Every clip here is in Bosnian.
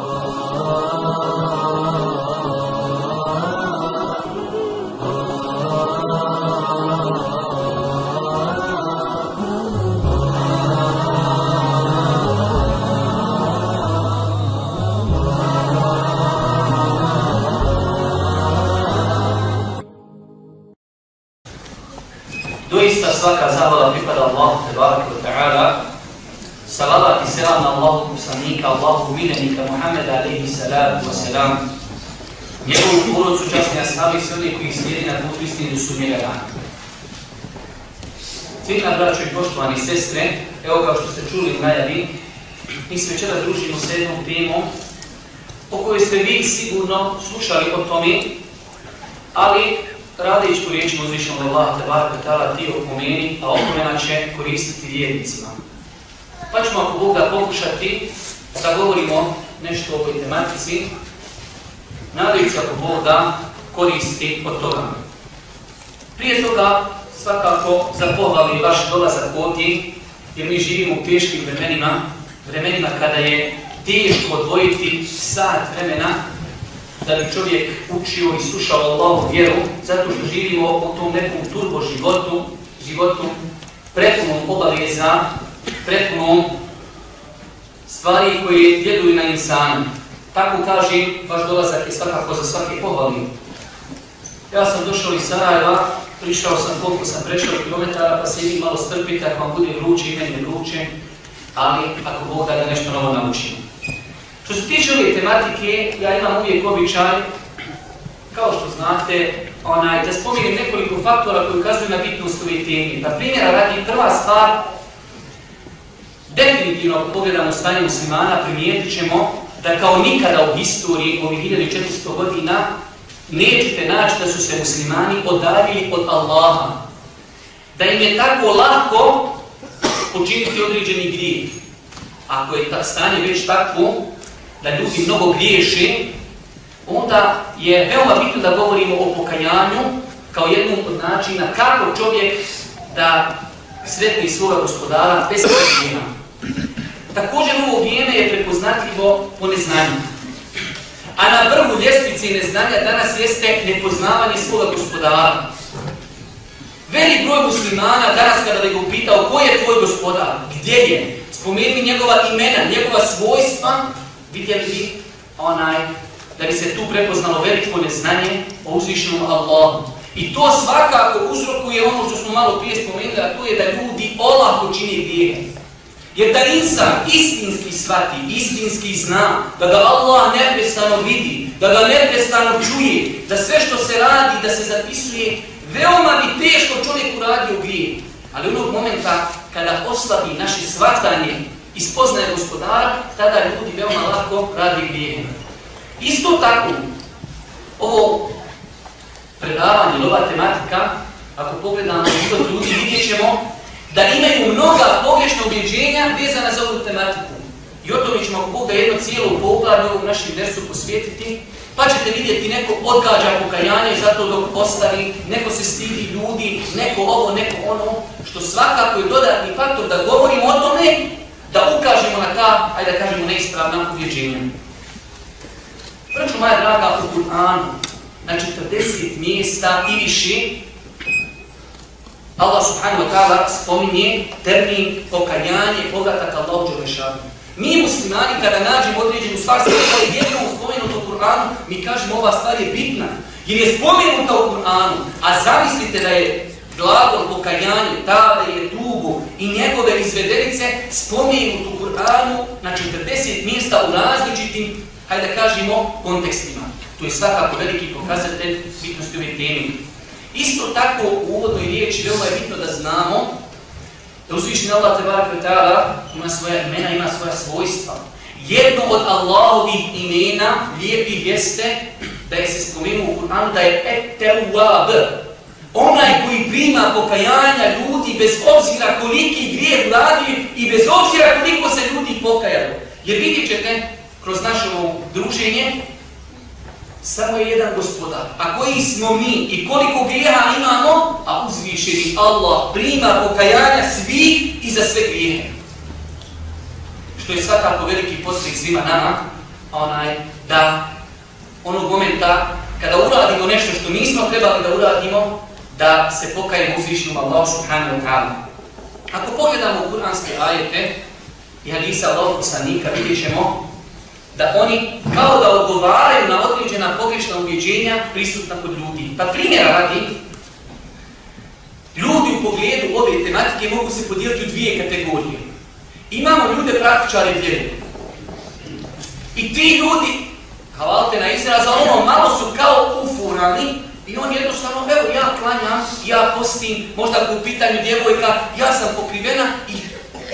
Doista vjernicima. Pa ćemo ako Boga pokušati da govorimo nešto o ovoj tematici, nadajući ako Boga da koristi od toga. Prije toga svakako zapohvali vaš dolazak ovdje, jer mi živimo u teškim vremenima, vremenima kada je teško odvojiti sat vremena da bi čovjek učio i slušao Allahu vjeru, zato što živimo u tom nekom turbo životu, životu prepunom obaveza, prepunom stvari koje djeluju na insanu. Tako kaže, vaš dolazak je svakako za svake pohvali. Ja sam došao iz Sarajeva, prišao sam koliko sam prešao kilometara, pa se malo strpite, ako vam bude vruće i meni vruće, ali ako Bog da, da nešto novo naučimo. Što se tiče ove tematike, ja imam uvijek običaj, kao što znate, onaj, da spominjem nekoliko faktora koji ukazuju na bitnost ove teme. Pa primjera radi prva stvar, definitivno ako pogledamo stanje muslimana, primijetit ćemo da kao nikada u historiji ovih 1400 godina nećete naći da su se muslimani odavili od Allaha. Da im je tako lako počiniti određeni grijeh. Ako je ta stanje već tako, da ljudi mnogo griješe, onda je veoma bitno da govorimo o pokajanju kao jednom od načina kako čovjek da sretni svoga gospodara bez pokajena. Također ovo vrijeme je prepoznatljivo po neznanju. A na vrhu ljestvice neznanja danas jeste nepoznavanje svoga gospodara. Velik broj muslimana danas kada bi ga upitao ko je tvoj gospodar, gdje je, spomeni njegova imena, njegova svojstva, vidjeli bi onaj, da bi se tu prepoznalo veliko neznanje o uzvišenom Allahu. I to svakako uzrokuje ono što smo malo prije spomenuli, a to je da ljudi olako čini grijehe. Jer da insan istinski svati, istinski zna, da ga Allah neprestano vidi, da ga neprestano čuje, da sve što se radi, da se zapisuje, veoma bi teško čovjek uradio grije. Ali onog momenta kada oslabi naše shvatanje i spoznaje gospodara, tada ljudi veoma lako radi grijehe. Isto tako, ovo predavanje, ova tematika, ako pogledamo život ljudi, vidjet ćemo da imaju mnoga pogrešna objeđenja vezana za ovu tematiku. I o tome ćemo ako Boga da jedno cijelo poglavlje u našem versu posvijetiti, pa ćete vidjeti neko odgađa pokajanje zato dok postavi, neko se stidi ljudi, neko ovo, neko ono, što svakako je dodatni faktor da govorimo o tome, da ukažemo na ta, ajde da kažemo, neispravna uvjeđenja. Prvo moja draga u Kur'anu, na 40 mjesta i više, Allah subhanahu wa ta'ala spominje termin pokajanje, povratak Allahu Đelešanu. Mi muslimani kada nađemo određenu stvar sa kojoj je jednom spomenuto u Kur'anu, mi kažemo ova stvar je bitna, jer je spomenuta u Kur'anu, a zamislite da je glagol pokajanje, tada je tugu i njegove izvedenice spomenut u Kur'anu na 40 mjesta u različitim, hajde da kažemo, kontekstima. To je svakako veliki pokazatelj bitnosti ove teme. Isto tako u uvodnoj riječi veoma je bitno da znamo da uzvišni Allah tebara kretara ima svoja imena, ima svoja svojstva. Jedno od Allahovih imena lijepih jeste da je se spomenuo u Kur'anu da je et-tewab, onaj koji prima pokajanja ljudi bez obzira koliki grijeh vladi i bez obzira koliko se ljudi pokajalo. Jer vidjet ćete kroz naše druženje, samo je jedan gospodar. A koji smo mi i koliko grijeha imamo, a uzvišeni Allah prima pokajanja svih i za sve grijehe. Što je svakako veliki postrih svima nama, onaj, da onog momenta kada uradimo nešto što nismo trebali da uradimo, da se pokajemo uzvišenom Allahu subhanahu wa ta'ala. Ako pogledamo kuranske ajete i hadisa Allahog poslanika, vidjet ćemo da oni kao da odgovaraju na određena pogrešna ubjeđenja prisutna kod ljudi. Pa primjera radi, ljudi u pogledu ove tematike mogu se podijeliti u dvije kategorije. Imamo ljude praktičare vjere. I ti ljudi, havalte na izraz, ono malo su kao ufurani i on jednostavno, evo ja klanjam, ja postim, možda u pitanju djevojka, ja sam pokrivena i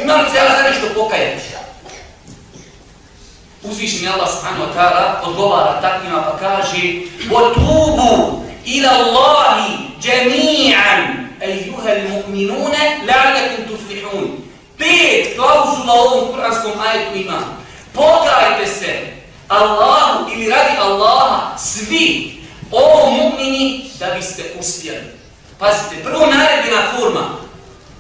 imam se ja za nešto pokajati Uzvišen je Allah subhanahu wa ta'ala odgovara takvima pa kaže وَتُوبُوا إِلَى اللَّهِ جَمِيعًا أَيُّهَا الْمُؤْمِنُونَ لَعْلَكُمْ تُفْلِحُونَ Pet klauzula u ovom kuranskom ajetu ima. Pokajte se Allahu ili radi Allaha svi o mu'mini da biste uspjeli. Pazite, prvo naredbena forma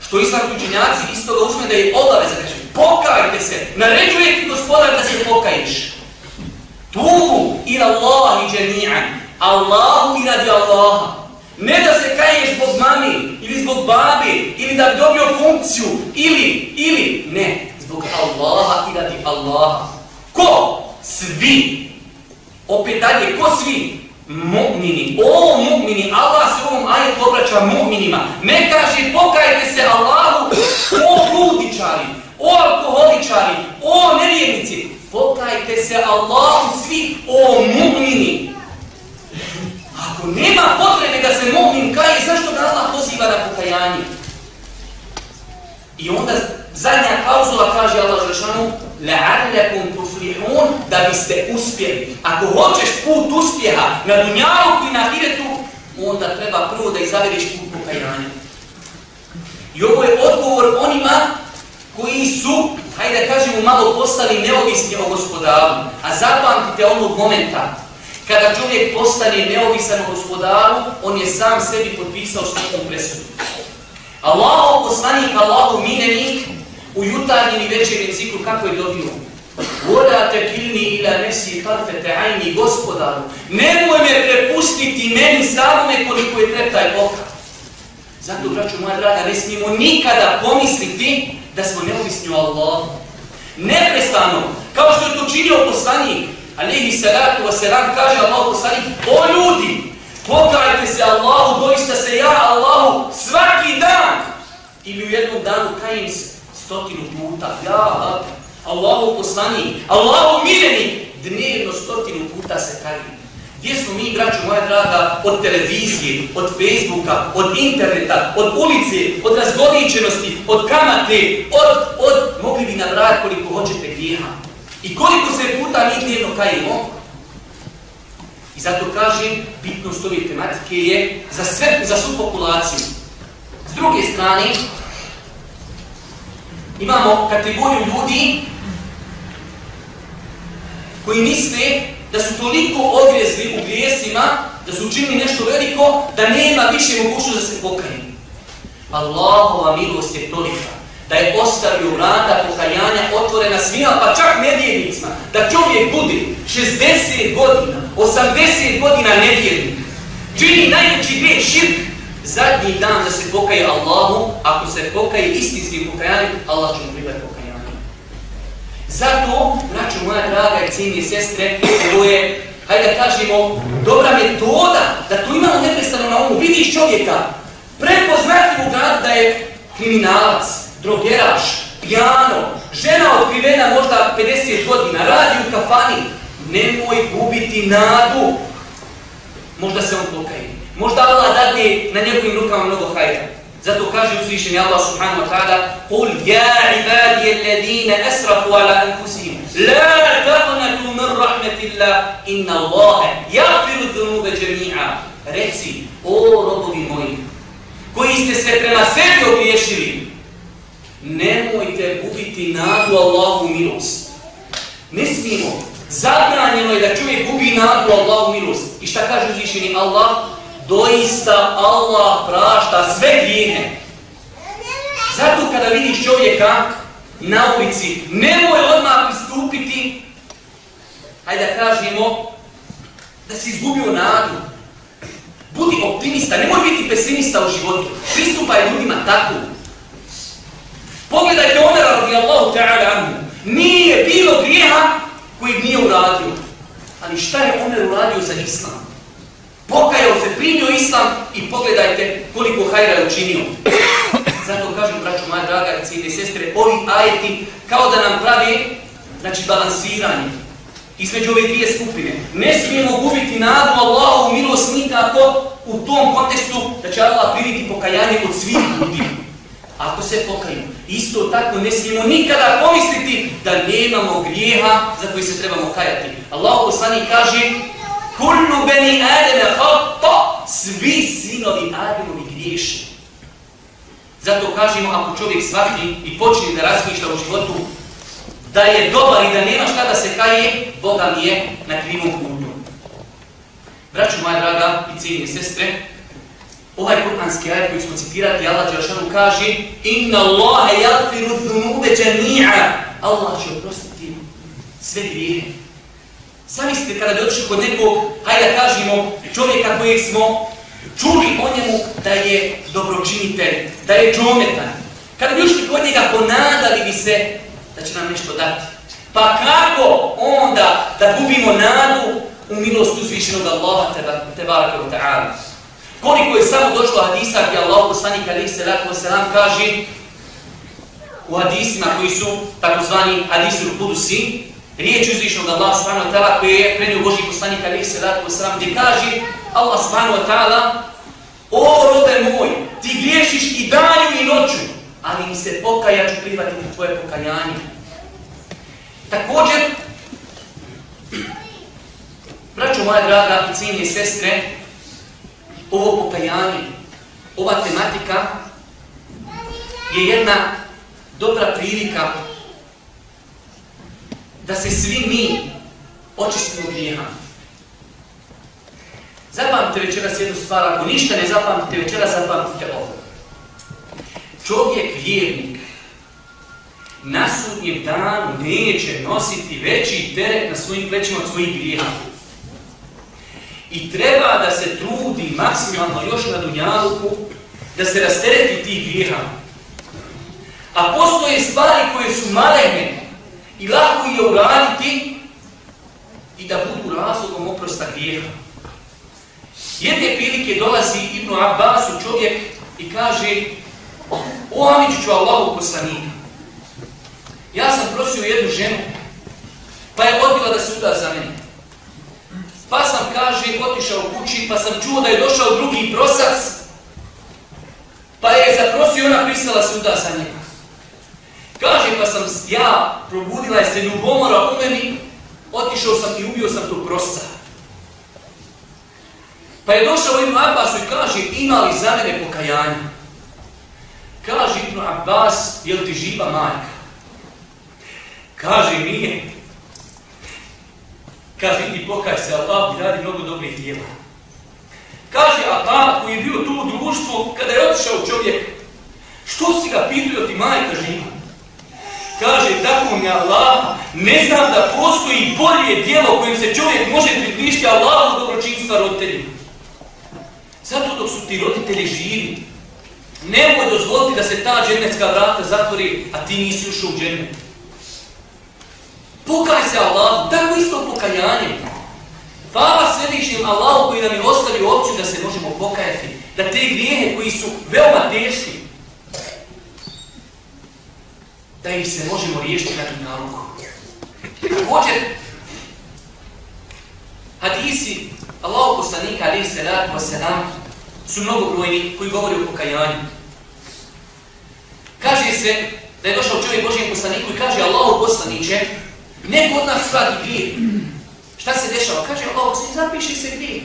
što islamski učenjaci isto ga uzme da je obaveza, kaže, pokajte se, naređuje ti gospodar da se pokajiš. Tubu ila Allahi džemi'an, Allahu i radi Allaha. Ne da se kaješ zbog mami, ili zbog babi, ili da bi dobio funkciju, ili, ili, ne, zbog Allaha i radi Allaha. Ko? Svi. Opet dalje, ko svi? Mu'mini, o mu'mini, Allah se ovom ajetu obraća mu'minima. Ne kaže pokajte se Allahu, o ludičari, o alkoholičari, o nevjernici. Pokajte se Allahu svi, o mu'mini. Ako nema potrebe da se mu'min kaje, zašto da Allah poziva na pokajanje? I onda zadnja klauzula kaže Allah Žešanu, لَعَلَّكُمْ تُفْلِحُونَ da biste uspjeli. Ako hoćeš put uspjeha na dunjalu i na hiretu, onda treba prvo da izabereš put pokajanja. I ovo je odgovor onima koji su, hajde kažemo, malo postali neovisni o gospodaru. A zapamtite onog momenta, kada čovjek postane neovisan o gospodaru, on je sam sebi potpisao štitom presudu. Allaho poslanik, Allaho minenik, u jutarnjem i večernjem ciklu kako je dobio? Vola te kilni ila nefsi tarfete ajni gospodaru. Nemoj me prepustiti meni samome koliko je treptaj oka. Zato, braću moja draga, ne smijemo nikada pomisliti da smo neovisni o Allahu. Neprestano, kao što je to činio poslanik, alihi salatu wa salam, kaže Allah poslanik, o ljudi, pokajte se Allahu, doista se ja Allahu svaki dan ili u jednom danu kajim se stotinu puta, ja, Allahu poslani, Allahu miljeni, dnevno stotinu puta se kajim. Gdje smo mi, braću moja draga, od televizije, od Facebooka, od interneta, od ulice, od razgoličenosti, od kamate, od, od, mogli bi nabrati koliko hoćete grijeha. I koliko se puta mi dnevno kajimo, I zato kažem, bitnost ove tematike je za, sve, za svu populaciju. S druge strane, imamo kategoriju ljudi koji misle da su toliko odrezli u grijesima, da su učinili nešto veliko, da nema više mogućnost da se pokaju. Allahova milost je tolika da je ostavio vrata pokajanja otvorena svima, pa čak nevjernicima, da čovjek bude 60 godina, 80 godina nevjernik, čini najveći grijeh širk, zadnji dan da se pokaje Allahu, ako se pokaje istinskim pokajanjem, Allah će mu privati pokajanje. Zato, braću moja draga i cijenije sestre, to je, hajde da kažemo, dobra metoda da tu imamo neprestano na umu. Vidiš čovjeka, prepoznatljivu u gradu da je kriminalac, drogeraš, pijano, žena otkrivena možda 50 godina, radi u kafani, nemoj gubiti nadu, možda se on pokaje. Možda Allah dadne na njegovim rukama mnogo hajda. Zato kaže uzvišeni Allah subhanahu wa ta'ala قُلْ يَا عِبَادِيَ الَّذِينَ أَسْرَفُوا عَلَىٰ أَنفُسِهِمْ لَا تَغْنَتُوا مِنْ رَحْمَةِ اللَّهِ إِنَّ اللَّهَ يَغْفِرُ الذُّنُوبَ جَمِيعًا Reci, o robovi moji, koji ste se prema sebi ogriješili, nemojte gubiti nadu Allahu milost. Ne smijemo. Zabranjeno je da čovjek gubi nadu Allahu milost. I šta kaže uzvišeni Allah? Doista Allah prašta sve grijehe. Zato kada vidiš čovjeka na ulici, nemoj odmah pristupiti hajde da kažemo, da si izgubio nadu. Budi optimista, nemoj biti pesimista u životu. Pristupaj ljudima tako. Pogledajte Omera radijallahu ta'ala anhu. Nije bilo grijeha koji nije uradio. Ali šta je Omer uradio za islam? Pokajao se, primio islam i pogledajte koliko hajra je učinio. Zato kažem, braću moja draga i cijene sestre, ovi ajeti kao da nam pravi znači, balansiranje između ove dvije skupine. Ne smijemo gubiti nadu Allahu milost nikako u tom kontekstu da će Allah primiti pokajanje od svih ljudi. Ako se pokaju. Isto tako ne smijemo nikada pomisliti da nemamo grijeha za koji se trebamo kajati. Allah poslani kaže Kullu beni Ademe hata, svi sinovi Ademovi griješi. Zato kažemo, ako čovjek shvati i počne da razmišlja u životu, da je dobar i da nema šta da se kaje, Boga mi je na krivom putu. Braću moja draga i cijenje sestre, ovaj kur'anski ajed koji smo citirati, Allah Đelšanu kaže Inna Allahe jagfiru dhunube džemi'a Allah će oprostiti sve grijehe. Zamislite kada bi otišli kod nekog, hajde da kažemo, čovjeka kojeg smo čuli o njemu da je dobročinitelj, da je džometan. Kada bi ušli kod njega, ponadali bi se da će nam nešto dati. Pa kako onda da gubimo nadu u milost uzvišenog Allaha tebaraka wa ta'ala? Koliko je samo došlo hadisa gdje Allah poslanik alaihi salatu wasalam kaže u hadisima koji su takozvani hadisi u Kudusi, riječ uzvišnog Allah subhanahu wa ta'ala koji je prenio Boži poslanik alaihi salatu wasalam gdje kaže Allah subhanahu wa ta'ala O rode moj, ti griješiš i danju i noću, ali mi se pokaja ću prihvatiti tvoje pokajanje. Također, braćo moja draga i cijenije sestre, ovo pokajanje, ova tematika je jedna dobra prilika da se svi mi očistimo grijeha. Zapamtite večeras jednu stvar, ako ništa ne zapamtite večeras, zapamtite ovo. Čovjek vjernik na sudnjem danu neće nositi veći teret na svojim plećima od svojih grijeha. I treba da se trudi maksimalno još na dunjaluku da se rastereti tih grijeha. A postoje stvari koje su malene i lako je uraditi i da budu razlogom oprosta grijeha. Jedne prilike dolazi Ibnu Abbasu čovjek i kaže O Amiću Allahu poslanika. Ja sam prosio jednu ženu, pa je odbila da se uda za mene. Pa sam, kaže, otišao u kući, pa sam čuo da je došao drugi prosac, pa je zaprosio ona pristala se uda za njega. Kaže, pa sam ja, probudila je se ljubomora u meni, otišao sam i ubio sam tog prosca. Pa je došao Ibn Abbasu i kaže, ima li za mene pokajanje? Kaže Ibn Abbas, je ti živa majka? Kaže, nije. Kaže, ti pokaj se, Allah ti radi mnogo dobrih dijela. Kaže, a ta koji je bio tu u društvu, kada je otišao čovjek, što si ga pitao ti majka živa? Kaže, tako mi Allah, ne znam da postoji bolje dijelo kojim se čovjek može približiti Allahu dobročinstva roditeljima. Zato dok su ti roditelji živi, nemoj dozvoliti da se ta dženecka vrata zatvori, a ti nisi ušao u džennet. Pokaj se Allah, tako isto pokajanje. Hvala središnjem Allahu koji nam je ostavio opciju da se možemo pokajati, da te grijehe koji su veoma teški, da ih se možemo riješiti na dunjalku. Također, hadisi Allahu poslanika alaihi salatu wasalam su mnogobrojni koji govori o pokajanju. Kaže se da je došao čovjek Božijem poslaniku i kaže Allahu poslaniće, neko od nas radi grije. Šta se dešava? Kaže Allah, se zapiši se grije.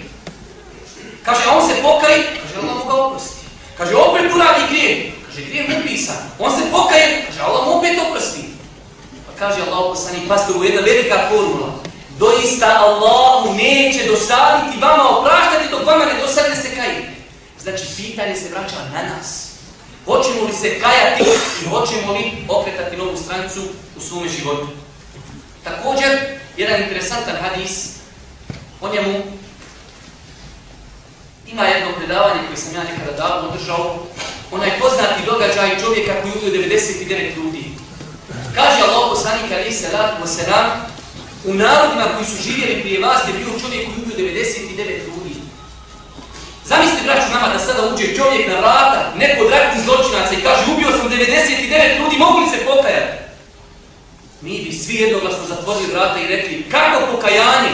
Kaže, on se pokaj, kaže Allah mu ga oprosti. Kaže, opet uradi grije. Kaže, grije mu pisa. On se pokaje, kaže Allah mu opet oprosti. Pa kaže Allah poslanik, pastoru, jedna velika formula. Doista Allahu neće dosaditi vama opraštati dok vama ne dosadne se kaje. Znači, pitanje se vraća na nas. Hoćemo li se kajati i hoćemo li okretati novu stranicu u svome životu? Također, jedan interesantan hadis, o njemu ima jedno predavanje koje sam ja nekada davno održao, onaj poznati događaj čovjeka koji ubio 99 ljudi. Kaže Allah poslanik Ali se rad u narodima koji su živjeli prije vas je bio čovjek koji ubio 99 ljudi. Zamislite, braću nama, da sada uđe čovjek na vrata, neko od ratnih zločinaca i kaže ubio sam 99 ljudi, mogu li se pokajati? Mi bi svi jednoglasno zatvorili vrata i rekli, kako pokajanje?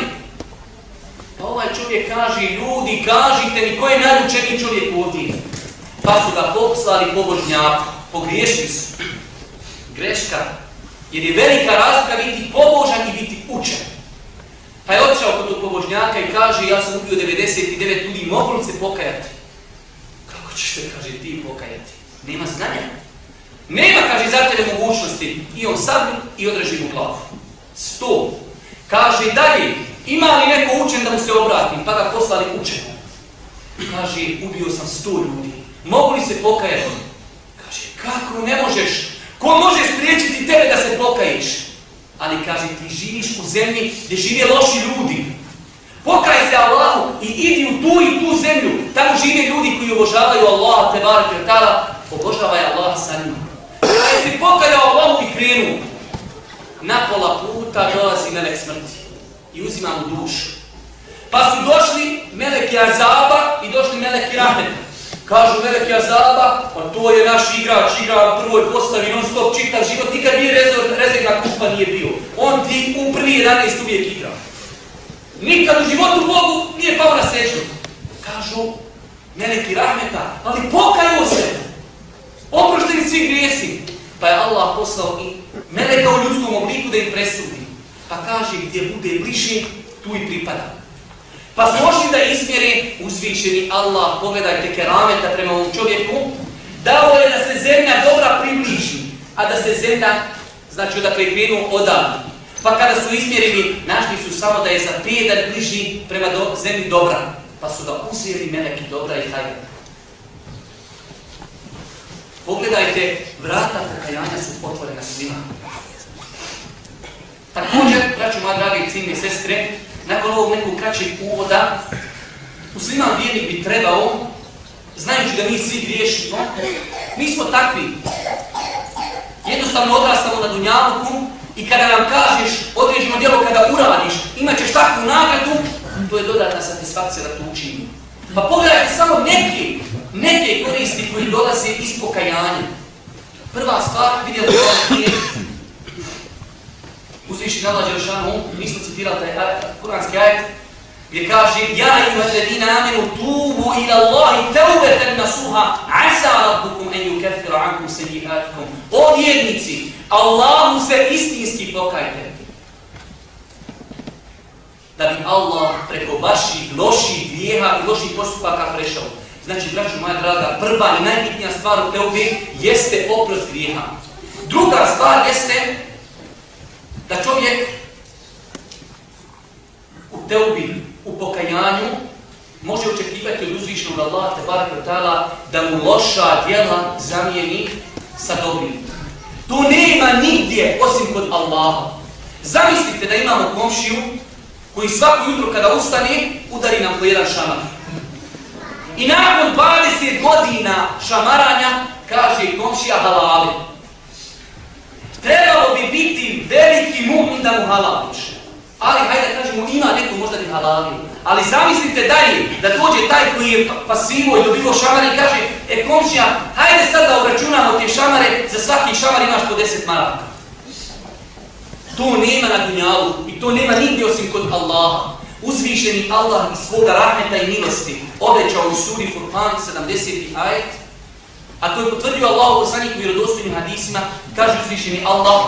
Pa ovaj čovjek kaže, ljudi, kažite mi, ko je najučeniji čovjek ovdje? Pa su ga poslali pobožnjaku, pogriješili su. Greška. Jer je velika razlika biti pobožan i biti učen. Pa je otišao kod tog pobožnjaka i kaže, ja sam ubio 99 ljudi, mogu li se pokajati? Kako ćeš se, kaže, ti pokajati? Nema znanja. Nema, kaže, za tebe mogućnosti. I on sad i odreži mu glavu. Sto. Kaže, dalje, ima li neko učen da mu se obratim? Pa ga poslali učen. Kaže, ubio sam sto ljudi. Mogu li se pokajati? Kaže, kako ne možeš? Ko može spriječiti tebe da se pokaješ? Ali kaže, ti živiš u zemlji gdje žive loši ljudi. Pokaj se Allahu i idi u tu i tu zemlju. Tamo žive ljudi koji obožavaju Allaha, te barak i otala. Obožavaj Allaha sa njima. Kada se pokajao Allahu i krenu, na pola puta dolazi melek smrti i uzima mu dušu. Pa su došli meleki Azaba i došli meleki Rahmeta. Kažu meleki Azaba, pa to je naš igrač, igra u prvoj postavi, non stop čitav život, nikad nije rezervna kupa pa nije bio. On ti u prvi 11 uvijek igra. Nikad u životu Bogu nije pao na seču. Kažu, meleki rahmeta, ali pokaju se. Oprošteni svi grijesi. Pa je Allah poslao i meleka u ljudskom obliku da im presudi. Pa kaže, gdje bude bliže, tu i pripada. Pa su da izmjeri uzvičeni Allah, pogledajte kerameta prema ovom čovjeku, dao je da se zemlja dobra približi, a da se zemlja, znači odakle je krenuo odavno. Pa kada su izmjerili, našli su samo da je za pedalj bliži prema do, zemlji dobra. Pa su da uzeli meleki dobra i hajda. Pogledajte, vrata pokajanja su otvorena svima. Također, braću moja dragi i ciljne sestre, nakon ovog nekog kraćeg uvoda, musliman vjernik bi trebao, znajući da mi svi griješimo, mi smo takvi. Jednostavno odrastamo na dunjavku i kada nam kažeš određeno djelo kada uradiš, imat ćeš takvu nagradu, to je dodatna satisfakcija da to učinimo. Pa pogledajte samo neke, neke koristi koji dolaze iz pokajanja. Prva stvar, vidjeli da je na Allah Đeršanu, mi smo citirali taj kuranski ajet, gdje kaže Ja ima ledina amenu tubu ila Allahi teubeten nasuha asa rabbukum en yukefira ankum sejihatkum. O vjernici, Allahu se istinski pokajte. Da bi Allah preko vaših loših grijeha i loših postupaka prešao. Znači, braću moja draga, prva i najbitnija stvar u teubi jeste oprost grijeha. Druga stvar jeste da čovjek u teubi, u pokajanju, može očekivati od uzvišnog Allaha te barakatala da mu loša djela zamijeni sa dobrim. To nema nigdje osim kod Allaha. Zamislite da imamo komšiju koji svako jutro kada ustane udari nam po jedan šamar. I nakon 20 godina šamaranja kaže komšija halale. Trebalo bi biti veliki mu'min da mu halališ. Ali, hajde da kažemo, ima neko možda bi halalio. Ali zamislite dalje, da dođe taj koji je pasivo i dobivo šamare i kaže, e komšija, hajde sad da obračunamo te šamare, za svaki šamar imaš po 10 maraka. To nema na dunjalu i to nema nigdje osim kod Allaha. Uzvišeni Allah iz svoga rahmeta i milosti obećao u suri Furqan 70. ajet, A to je potvrdio Allah u poslaniku vjerodostojnim hadisima, kaže uzvišeni Allah,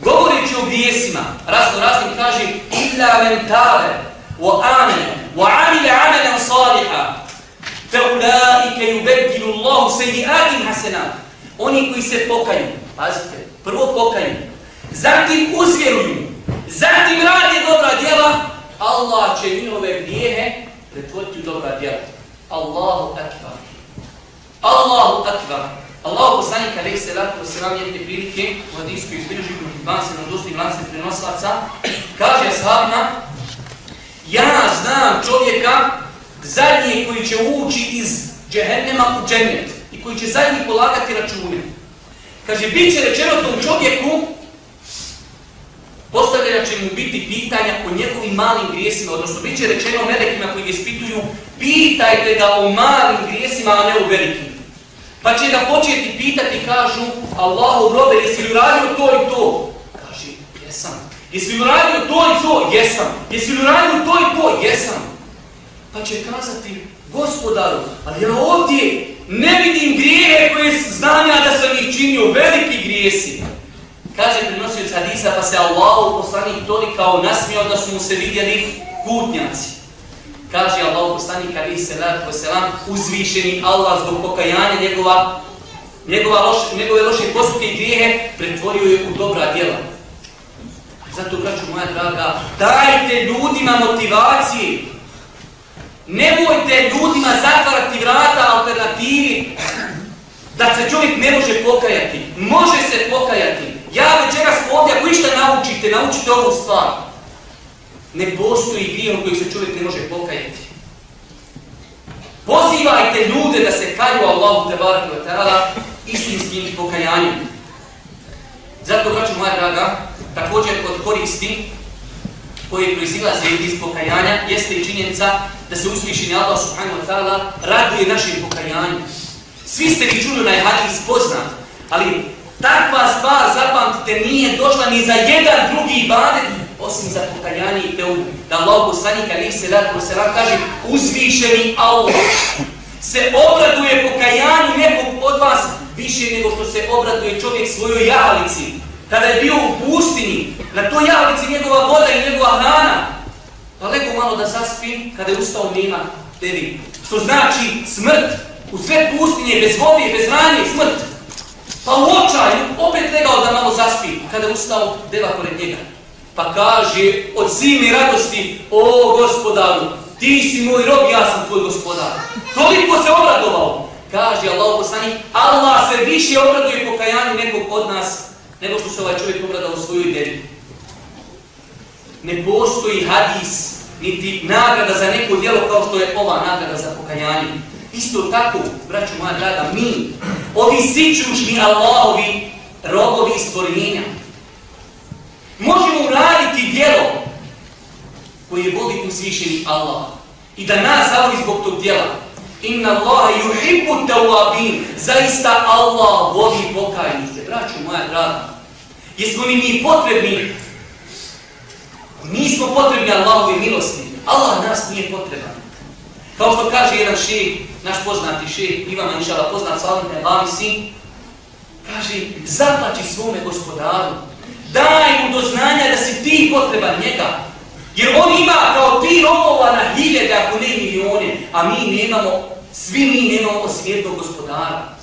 govoreći o grijesima, razno raznim kaže, illa men tale, wa amene, wa amile amelen saliha, fe ulaike yubeddilu Allahu sejiatim hasenat. Oni koji se pokaju, pazite, prvo pokaju, zatim uzvjeruju, zatim radi dobra djela, Allah će njihove grijehe pretvoriti u dobra djela. Allahu akbar. Allahu akbar. Allahu poslanik alaih salatu wasalam jedne prilike u hadijsku izbilježi kod Hibban se nam dosti glance prenoslaca, kaže ashabima, ja znam čovjeka zadnje koji će ući iz džehennema u džennet i koji će zadnji polagati račune. Kaže, bit će rečeno tom čovjeku, postavljena će mu biti pitanja o njegovim malim grijesima, odnosno bit će rečeno melekima koji ga ispituju, pitajte ga o malim grijesima, a ne o velikim. Pa će ga početi pitati, kažu, Allahu robe, jesi li uradio to i to? Kaže, jesam. Jesi li uradio to i to? Jesam. Jesi li uradio to i to? Jesam. Pa će kazati, gospodaru, ali ja ovdje ne vidim grijehe koje znam ja da sam ih činio, veliki grijesi. Kaže prinosioc hadisa, pa se Allah poslanik tolikao nasmio da su mu se vidjeli kutnjaci. Kaže Allah poslanik ali se rad selam uzvišeni Allah zbog pokajanja njegova njegova loš, njegove loše postupke i grijehe pretvorio je u dobra djela. Zato braću moja draga, dajte ljudima motivacije. Nemojte ljudima zatvarati vrata alternativi da se čovjek ne može pokajati. Može se pokajati. Ja večeras ovdje, ako išta naučite, naučite ovu stvar. Ne postoji grijeh u kojeg se čovjek ne može pokajati. Pozivajte ljude da se kaju Allahu te barake wa ta'ala istinskim pokajanjem. Zato, braću moja draga, također od koristi koje proizilaze iz pokajanja jeste i činjenica da se uslišeni Allah subhanahu wa ta'ala raduje našim pokajanjem. Svi ste vi čuli onaj hadis poznat, ali takva stvar, zapamtite, nije došla ni za jedan drugi ibadet osim za pokajanje i teubu. Da Allah poslanika ali se rad se rad kaže uzvišeni Allah se obraduje pokajanju nekog od vas više nego što se obraduje čovjek svojoj jahalici. Kada je bio u pustinji, na toj jahalici njegova voda i njegova hrana, pa leko malo da zaspim kada je ustao nema tebi. Što znači smrt u sve pustinje, bez vode, bez hrane, smrt. Pa u očaju opet legao da malo zaspi kada je ustao deva pored njega. Pa kaže od silne radosti, o gospodaru, ti si moj rob, ja sam tvoj gospodar. Toliko se obradovao. Kaže Allah poslani, Allah se više obraduje pokajanju nekog od nas, nego što se ovaj čovjek obradao u svoju. Ne postoji hadis, niti nagrada za neko djelo kao što je ova nagrada za pokajanje. Isto tako, braću moja draga, mi, ovi sićušni Allahovi robovi stvorenja, možemo uraditi djelo koje vodi uzvišeni Allah i da nas zavoli zbog tog djela. Inna Allahe yuhibbu tawabin. Zaista Allah voli pokajnice. Braću moja draga, jesmo li mi potrebni? Nismo potrebni Allahove milosti. Allah nas nije potreban. Kao što kaže jedan šeh, naš poznati šeh, Ivan Inšala, poznat Salim Nebami kaže, zaplaći svome gospodaru, daj mu do znanja da si ti potreban njega. Jer on ima kao ti robova na hiljede, ako ne milijone, a mi nemamo, svi mi nemamo svijetnog gospodara.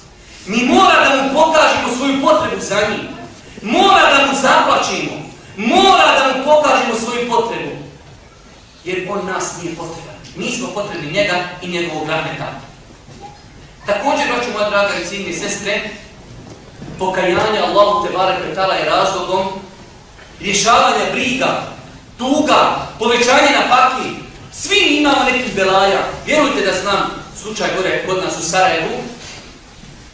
Mi mora da mu pokažemo svoju potrebu za njim. Mora da mu zaplaćimo. Mora da mu pokažemo svoju potrebu. Jer on nas nije potreban. Mi smo potrebni njega i njegovog rahmeta. Također, noću moja draga i cijene sestre, pokajanje Allahu te barek petala je razlogom rješavanja briga, tuga, povećanje na paki. Svi imamo nekih belaja. Vjerujte da znam slučaj gore kod nas u Sarajevu.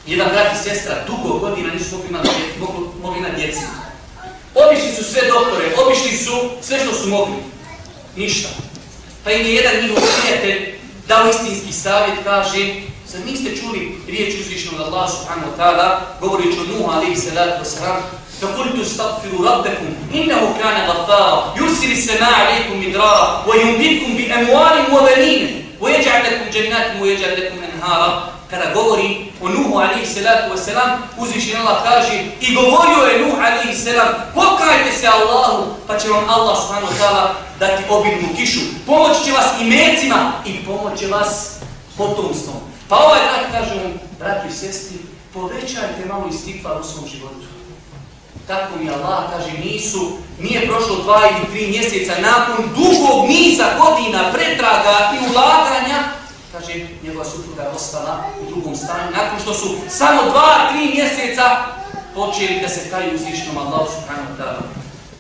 Jedan brat i sestra dugo godina nisu mogli imati, mogli, mogli imati djeci. Obišli su sve doktore, obišli su sve što su mogli. Ništa. Pa im je jedan njihov prijatelj dao istinski savjet, kaže, Zar niste čuli riječ uzvišnog Allah subhanahu wa ta'ala, govorići o Nuhu alaihi salatu wa salam, فَقُلْتُ اسْتَغْفِرُوا رَبَّكُمْ إِنَّهُ كَانَ غَفَّارًا يُرْسِلِ السَّمَاءَ عَلَيْكُمْ مِدْرَارًا وَيُمْدِدْكُمْ بِأَمْوَالٍ وَبَنِينَ وَيَجْعَلْ لَكُمْ جَنَّاتٍ وَيَجْعَلْ لَكُمْ أَنْهَارًا Kada govori o Nuhu alaihi salatu wa salam, uzvišen Allah kaže i govorio je Nuhu alaihi salam, pokajte se Allahu, pa će vam Allah subhanahu wa ta'ala dati obilnu kišu. Pomoć će vas i mecima i pomoć će vas potomstvom. Pa ovaj brat kaže mu, brati i sestri, povećajte malo istikvar u svom životu. Tako mi Allah kaže, nisu, nije prošlo dva ili tri mjeseca nakon dugog niza godina pretraga i ulaganja, kaže, njegova supruga je ostala u drugom stanju, nakon što su samo dva, tri mjeseca počeli da se taj uzvišnom Allahu subhanahu wa ta'ala.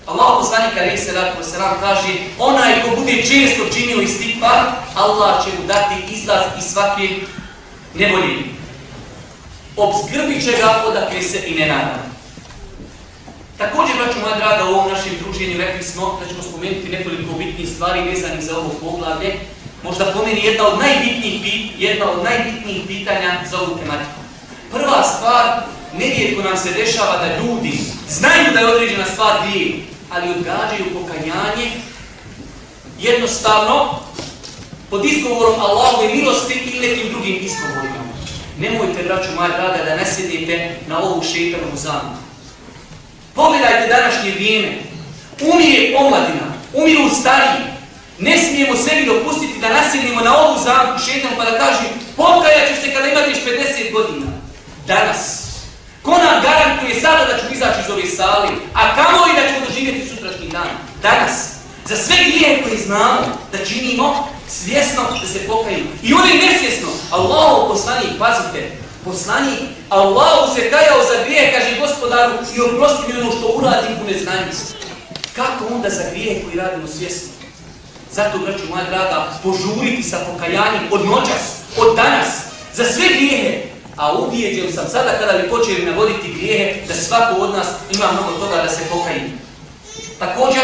Allah poslanik alaihi salatu wa salam kaže onaj ko bude često činio istikvar, Allah će mu dati izlaz iz svake nevolje. Obzgrbit će ga odakle se i ne nada. Također, braću moja draga, u ovom našem druženju rekli smo da ćemo spomenuti nekoliko bitnih stvari vezanih za ovo poglavlje. Možda pomeni jedna od najbitnijih, jedna od najbitnijih pitanja za ovu tematiku. Prva stvar, nerijetko nam se dešava da ljudi znaju da je određena stvar grije, ali odgađaju pokajanje jednostavno pod izgovorom Allahove milosti ili nekim drugim izgovorima. Nemojte, braću moja draga, da ne sjedite na ovu šeitanovu zamku. Pogledajte današnje vrijeme. Umire omladina, umiru stariji. Ne smijemo sebi dopustiti da nasjednimo na ovu zamku šeitanu pa da kažem pokajat ću se kada imate 50 godina. Danas. Ko nam garantuje sada da ću izaći iz ove sali, a kamo i da ćemo doživjeti sutrašnji dan? Danas. Za sve grije koje znamo da činimo, svjesno da se pokajimo. I oni nesvjesno. Allahu poslani, pazite, poslani, Allahu se kajao za grije, kaže gospodaru, i oprosti mi ono što uradim u neznanju. Kako onda za grije koji radimo svjesno? Zato, braću moja draga, požuriti sa pokajanjem od noćas, od danas, za sve grijehe, a ubijeđen sam sada kada bi počeli navoditi grijehe da svako od nas ima mnogo toga da se pokaji. Također,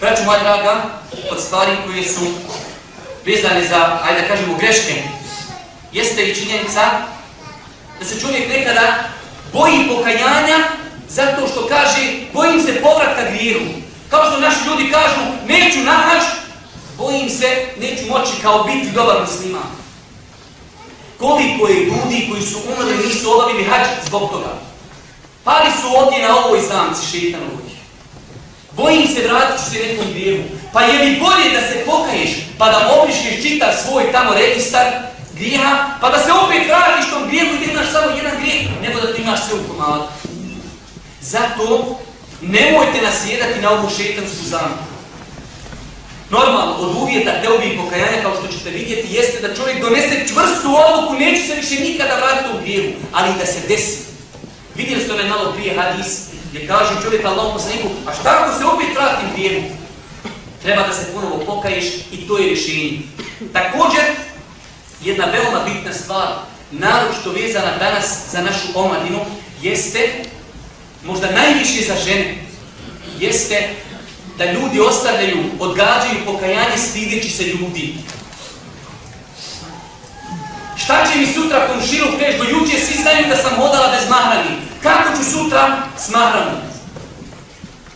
braću moja draga, od stvari koje su vezane za, ajde da kažemo, greške, jeste i činjenica da se čovjek nekada boji pokajanja zato što kaže bojim se povratka grijehu. Kao što naši ljudi kažu neću nahač, bojim se, neću moći kao biti dobar musliman koliko je ljudi koji su umrli nisu obavili hađ zbog toga. Pali su ovdje na ovoj zamci šeitanovoj. Se vratit ću se nekom grijevu. Pa je li bolje da se pokaješ pa da obrišeš čitav svoj tamo registar grijeha, pa da se opet vratiš tom grijevu i da imaš samo jedan grijeh, nego da ti imaš sve u komadu. Zato nemojte nasjedati na ovu šetansku zamku. Normalno, od uvjeta te i pokajanja, kao što ćete vidjeti, jeste da čovjek donese čvrstu odluku, neće se više nikada vratiti u grijevu, ali da se desi. Vidjeli ste onaj malo prije hadis, gdje kaže čovjek Allahom poslaniku, a šta ako se opet vratim vjeru? Treba da se ponovo pokaješ i to je rješenje. Također, jedna veoma bitna stvar, naročito vezana danas za našu omladinu, jeste, možda najviše za žene, jeste da ljudi ostavljaju, odgađaju pokajanje stideći se ljudi. Šta će mi sutra komšilu kreš? Do juče svi znaju da sam hodala bez mahrani. Kako ću sutra s?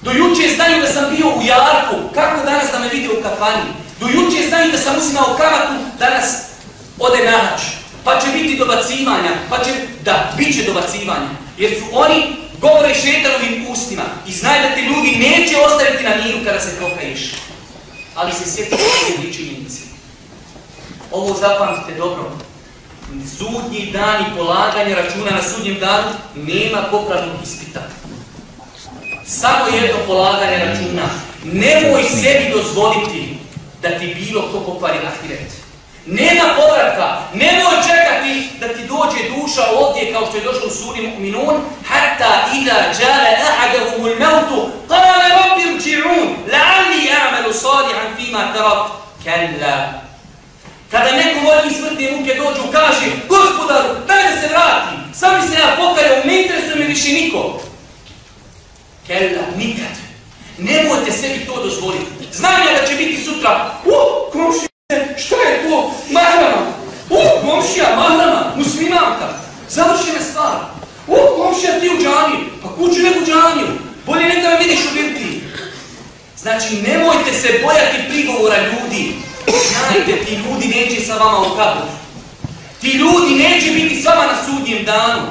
Do juče znaju da sam bio u jarku. Kako danas da me vidi u kafani? Do juče znaju da sam uzimao kamatu, danas ode nahač. Pa će biti dobacivanja. Pa će, da, bit će dobacivanja. Jer su oni govore šetanovim ustima i znaj da te ljudi neće ostaviti na miru kada se pokaješ. Ali se sjeti sve činjenice. Ovo zapamtite dobro. Sudnji dan i polaganje računa na sudnjem danu nema popravnog ispita. Samo jedno polaganje računa. Nemoj sebi dozvoliti da ti bilo ko pokvari ahiret. Nema povratka, nemoj čekati da ti dođe duša ovdje kao što je došlo u suri Mu'minun, hatta ida džale ahadahum ul mautu, qala rabbi rči'un, la'alli a'malu salihan fima tarak, kalla. Kada neko voli njih smrtne muke dođu, kaže, gospodaru, daj da se vrati, sam mi se ja pokajao, ne interesuje me više niko. Kella, nikad. Nemojte sebi to dozvoliti. Znam ja da će biti sutra, u, komšije, Šta je to? Mahrama. U, komšija, mahrama, muslimanka. Završena stvar. U, komšija, ti u džaniju. Pa kuću neku džaniju. Bolje ne da me vidiš u birtiji. Znači, nemojte se bojati prigovora ljudi. Znajte, ti ljudi neće sa vama u kabu. Ti ljudi neće biti s vama na sudnjem danu.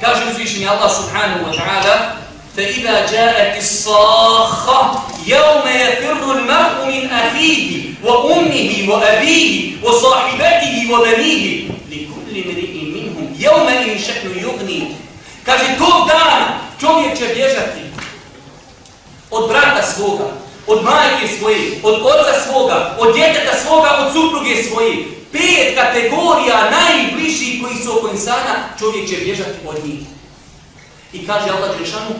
Kaže uzvišenje Allah subhanahu wa ta'ala فإذا جاءت الصاخة يوم يفر المرء من أخيه وأمه وأبيه وصاحبته وبنيه لكل مرئ منهم يوم إن شأن يغني Kaže, tog dana čovjek će bježati od brata svoga, od majke svoje, od oca svoga, od djeteta svoga, od supruge svoje. Pet kategorija najbližih koji su oko insana, čovjek će bježati od njih. I kaže Allah Đelešanu,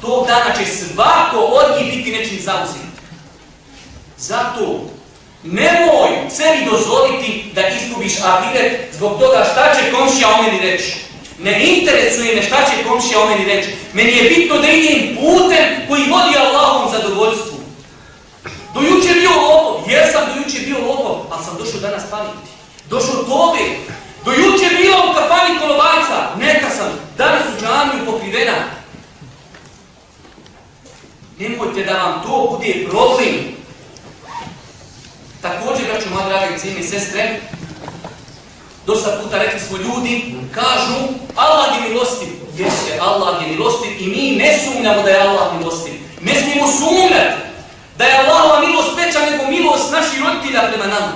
tog dana će svako od njih biti nečim zauzim. Zato nemoj sebi dozvoliti da izgubiš ahiret zbog toga šta će komšija o meni reći. Ne interesuje me šta će komšija o meni reći. Meni je bitno da idem putem koji vodi Allahom zadovoljstvo. Do juče bio lopov, jesam do juče bio lopov, ali sam došao danas pamiti. Došao tobe, do juče bio u kafani kolobajca, neka sam, danas u džamiju pokrivena. Nemojte da vam to bude problem. Također, braću moja draga i cijene sestre, dosta puta rekli smo ljudi, kažu Allah je milostiv. Jeste, Allah je milostiv i mi ne sumnjamo da je Allah milostiv. Ne smijemo sumnjati da je Allahova milost veća nego milost naših roditelja prema nama.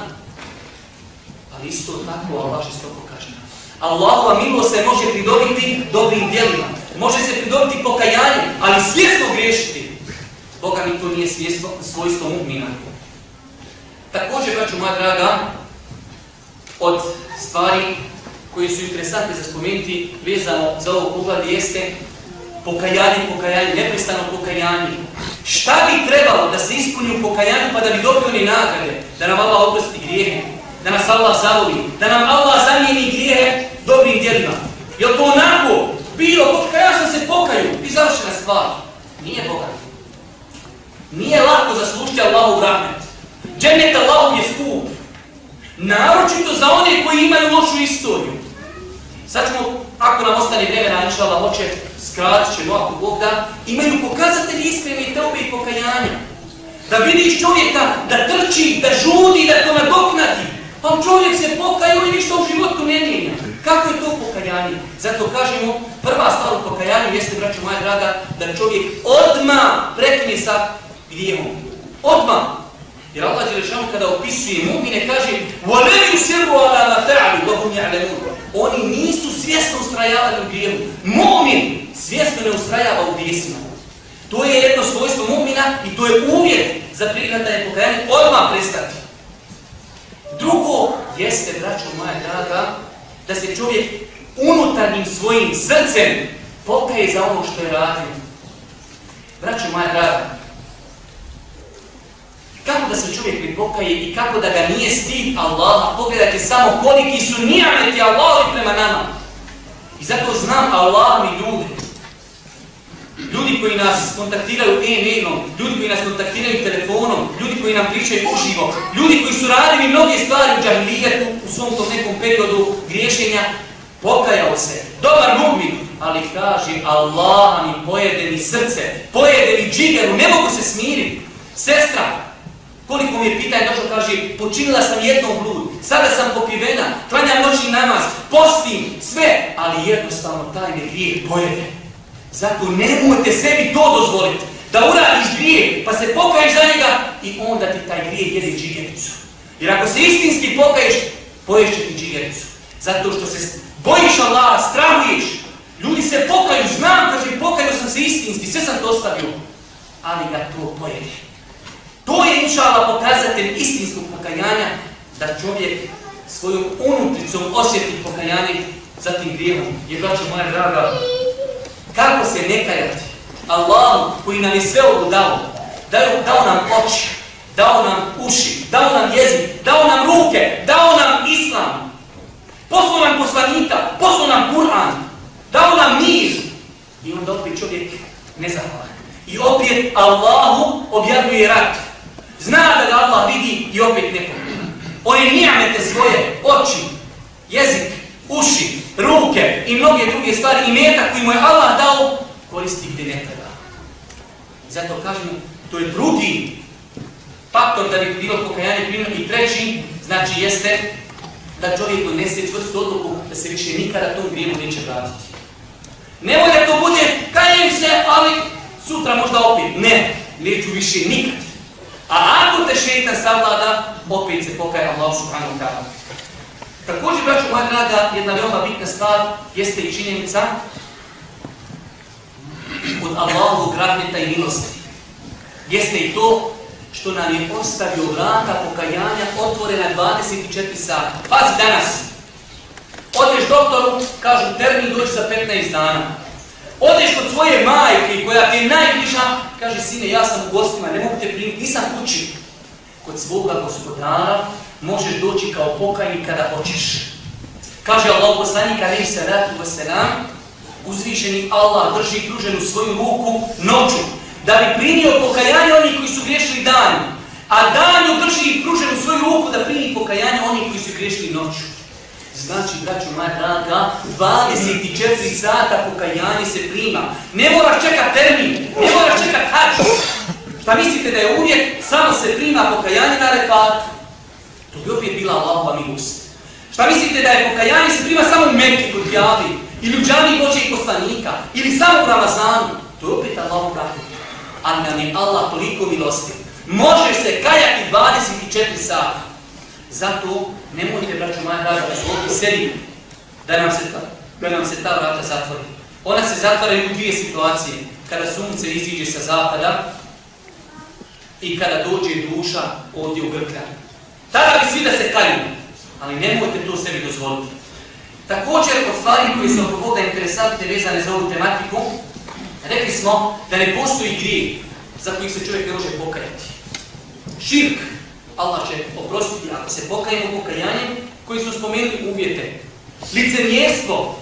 Ali isto tako Allah što pokaže. Allahova milost se može pridobiti dobrim djelima. Može se pridobiti pokajanjem, ali svjesno griješiti. Boga mi to nije svjesno, svojstvo mu'mina. Također, braću moja draga, od stvari koje su interesantne za spomenuti vezano za ovo pogled jeste pokajanje, pokajanje, neprestano pokajanje. Šta bi trebalo da se ispuni u pokajanju pa da bi dobio ni nagrade? Da nam Allah oprosti grijehe, da nas Allah zavoli, da nam Allah zamijeni grijehe dobrim djelima. Je to onako bilo, ja sam se pokaju i završena stvar? Nije bogat. Nije lako zaslušiti Allahu rahmet. Džennet Allahu je skup. Naročito za one koji imaju lošu istoriju. Sad ćemo, ako nam ostane vremena, inša Allah, hoće, skratit ćemo, ako Bog da, imaju pokazatelji iskreni teube i pokajanja. Da vidiš čovjeka da trči, da žudi, da to nadoknati. Pa čovjek se pokaju i ništa u životu ne mijenja. Kako je to pokajanje? Zato kažemo, prva stvar u pokajanju jeste, braćo moja draga, da čovjek odma prekine sa grijehom. Odma. Jer Allah Đelešanu kada opisuje mu'mine kaže وَلَمْ يُسِرُوا عَلَى مَا فَعَلُوا وَهُمْ يَعْلَمُونَ Oni nisu svjesno ustrajavali u grijemu. Mu'min svjesno ne ustrajava u grijesima. To je jedno svojstvo mu'mina i to je uvjet za prihvatanje pokajanje odmah prestati. Drugo jeste, braćo moja draga, da se čovjek unutarnjim svojim srcem pokaje za ono što je radio. Braćo moja draga, Kako da se čovjek pripokaje i kako da ga nije stid Allaha, pogledajte samo koliki su nijameti Allahovi prema nama. I zato znam Allah mi ljude. Ljudi koji nas kontaktiraju e-mailom, ljudi koji nas kontaktiraju telefonom, ljudi koji nam pričaju uživo, ljudi koji su radili mnoge stvari u džahilijetu u svom tom nekom periodu griješenja, pokajao se. Dobar mu'min, ali kaže Allah mi pojede mi srce, pojede mi džigeru, ne mogu se smiriti. Sestra, Koliko mi je pitanje došlo, kaže, počinila sam jednom blud, sada sam pokrivena, klanjam noćni namaz, postim, sve, ali jednostavno taj me grije pojede. Zato nemojte sebi to dozvoliti, da uradiš grije, pa se pokaješ za njega i onda ti taj grije jede džigericu. Jer ako se istinski pokaješ, poješće ti džigericu. Zato što se bojiš Allah, strahuješ, ljudi se pokaju, znam, kaže, pokaju sam se istinski, sve sam to ostavio, ali ga to pojede. To je inšala pokazatelj istinskog pokajanja da čovjek svojom unutricom osjeti pokajanje za tim grijehom. Jer braćo moja draga, kako se ne kajati Allahu koji nam je sve ovo dao, dao, dao nam oči, dao nam uši, dao nam jezik, dao nam ruke, dao nam islam, poslao nam poslanika, poslao nam Kur'an, dao nam mir. I onda opet čovjek nezahvalan. I opet Allahu objavljuje rat. Zna da ga Allah vidi i opet ne pogleda. Oni nijamete svoje oči, jezik, uši, ruke i mnoge druge stvari i meta koji mu je Allah dao, koristi gdje ne treba. Zato kažemo, to je drugi faktor da bi bilo pokajanje primjer i treći, znači jeste da čovjek donese čvrstu odluku da se više nikada tom grijemu neće vratiti. Nemoj da to bude, kajem se, ali sutra možda opet. Ne, neću više nikad. A ako te šeitan savlada, opet se pokaje Allah subhanahu wa ta'ala. Također, braću moja draga, jedna veoma bitna stvar jeste i činjenica od Allahovog rahmeta i milosti. Jeste i to što nam je ostavio vrata pokajanja otvorena 24 sata. Pazi danas. Odeš doktoru, kažu termin doći za 15 dana. Odeš kod svoje majke koja ti je najbliža, kaže sine ja sam u gostima, ne mogu te primiti, nisam kući. Kod svoga gospodara možeš doći kao pokajnik kada hoćeš. Kaže Allah poslanika, ne se ratu uzvišeni Allah drži pruženu svoju ruku noću, da bi primio pokajanje onih koji su griješili danju, a danju drži pruženu svoju ruku da primi pokajanje onih koji su griješili noću. Znači, braću moja draga, 24 sata pokajanje se prima. Ne moraš čekat termin, ne moraš čekat hač. Šta mislite da je uvijek samo se prima pokajanje na rekatu? To bi opet bila Allahova milost. Šta mislite da je pokajanje se prima samo u Mekke kod Javi? Ili u džani Božeg poslanika? Ili samo u Ramazanu? To je opet Allahov rahmet. Ali nam je Allah toliko milosti. Može se kajati 24 sata. Zato nemojte, braću moja draga, da sebi da nam, se ta, da nam se ta vrata zatvori. Ona se zatvaraju u dvije situacije. Kada sunce iziđe sa zapada i kada dođe duša ovdje u grkljanju. Tada bi svi da se kalju, ali nemojte to sebi dozvoliti. Također, od stvari koje su oko Boga interesantne vezane za ovu tematiku, rekli smo da ne postoji grije za kojih se čovjek ne može pokajati. Širk, Allah će oprostiti ako se pokajemo pokajanjem, koji smo spomenuli uvjete. Licemijestvo,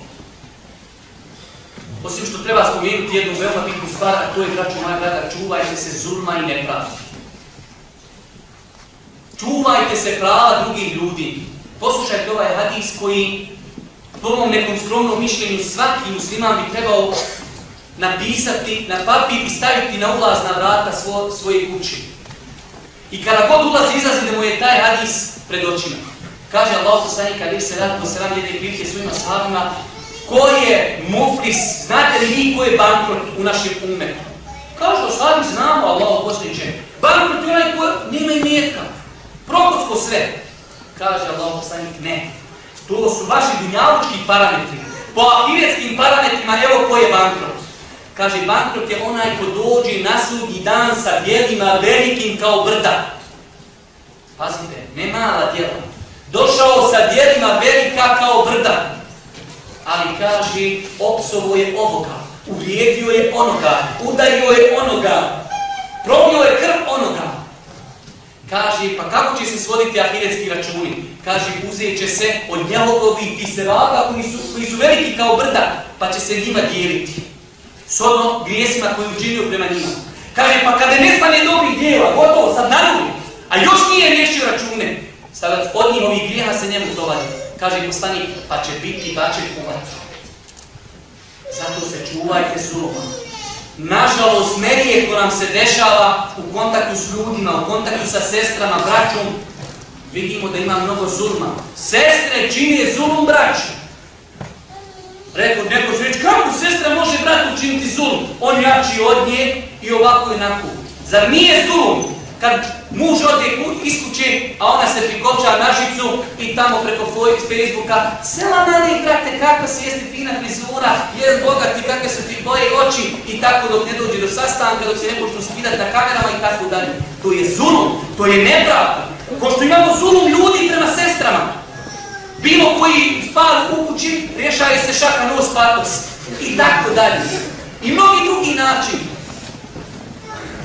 osim što treba spomenuti jednu veoma bitnu stvar, a to je, braću moja grada, čuvajte se zulma i nepravda. Čuvajte se prava drugih ljudi. Poslušajte ovaj hadis koji po mom nekom skromnom mišljenju svaki musliman bi trebao napisati na papir i staviti na ulazna vrata svo, svoje kuće. I kada god ulazi, izlazi da mu je taj hadis pred očima. Kaže Allah poslanik, kada se radi po sram jedne prilike svojima sahabima, ko je muflis, znate li vi ko je bankrot u našem umetu? Kaže, sahabi znamo Allah poslaniče, bankrot je onaj ko nema imetka, prokocko sve. Kaže Allah poslanik, ne, to su vaši dunjavučki parametri. Po ahiretskim parametrima, evo ko je bankrot. Kaže, bankrot je onaj ko dođe na sudnji dan sa djelima velikim kao brda. Pazite, ne mala djela. Došao sa djelima velika kao brda. Ali kaže, opsovo je ovoga, uvrijedio je onoga, udario je onoga, probio je krv onoga. Kaže, pa kako će se svoditi ahiretski računi? Kaže, uzet će se od njelogovi ti koji su, koji su veliki kao brda, pa će se njima dijeliti s ono grijesima koji učinio prema njima. Kaže, pa kada nestane dobrih dijela, gotovo, sad narubi, a još nije riješio račune, sad od njih ovih grijeha se njemu tovari. Kaže, postani, pa će biti pa bačen u vatru. Zato se čuvajte suroma. Nažalost, nerijetko nam se dešava u kontaktu s ljudima, u kontaktu sa sestrama, braćom, vidimo da ima mnogo zulma. Sestre čine zulum braću. Rekao, neko će reći, kako sestra može brat učiniti zulum? On jači od nje i ovako i onako. Zar nije zulum kad muž ode iz kuće, a ona se prikoča na žicu i tamo preko Facebooka Sela mali, brate, kakva si jeste fina frizura, je bogati, kakve su ti boje oči i tako dok ne dođe do sastanka, dok se ne počnu skidati na kamerama i tako dalje. To je zulum, to je nepravda. Ko što imamo zulum ljudi prema sestrama, bilo koji stvar u kući, rješaje se šaka nos patos i tako dalje. I mnogi drugi način.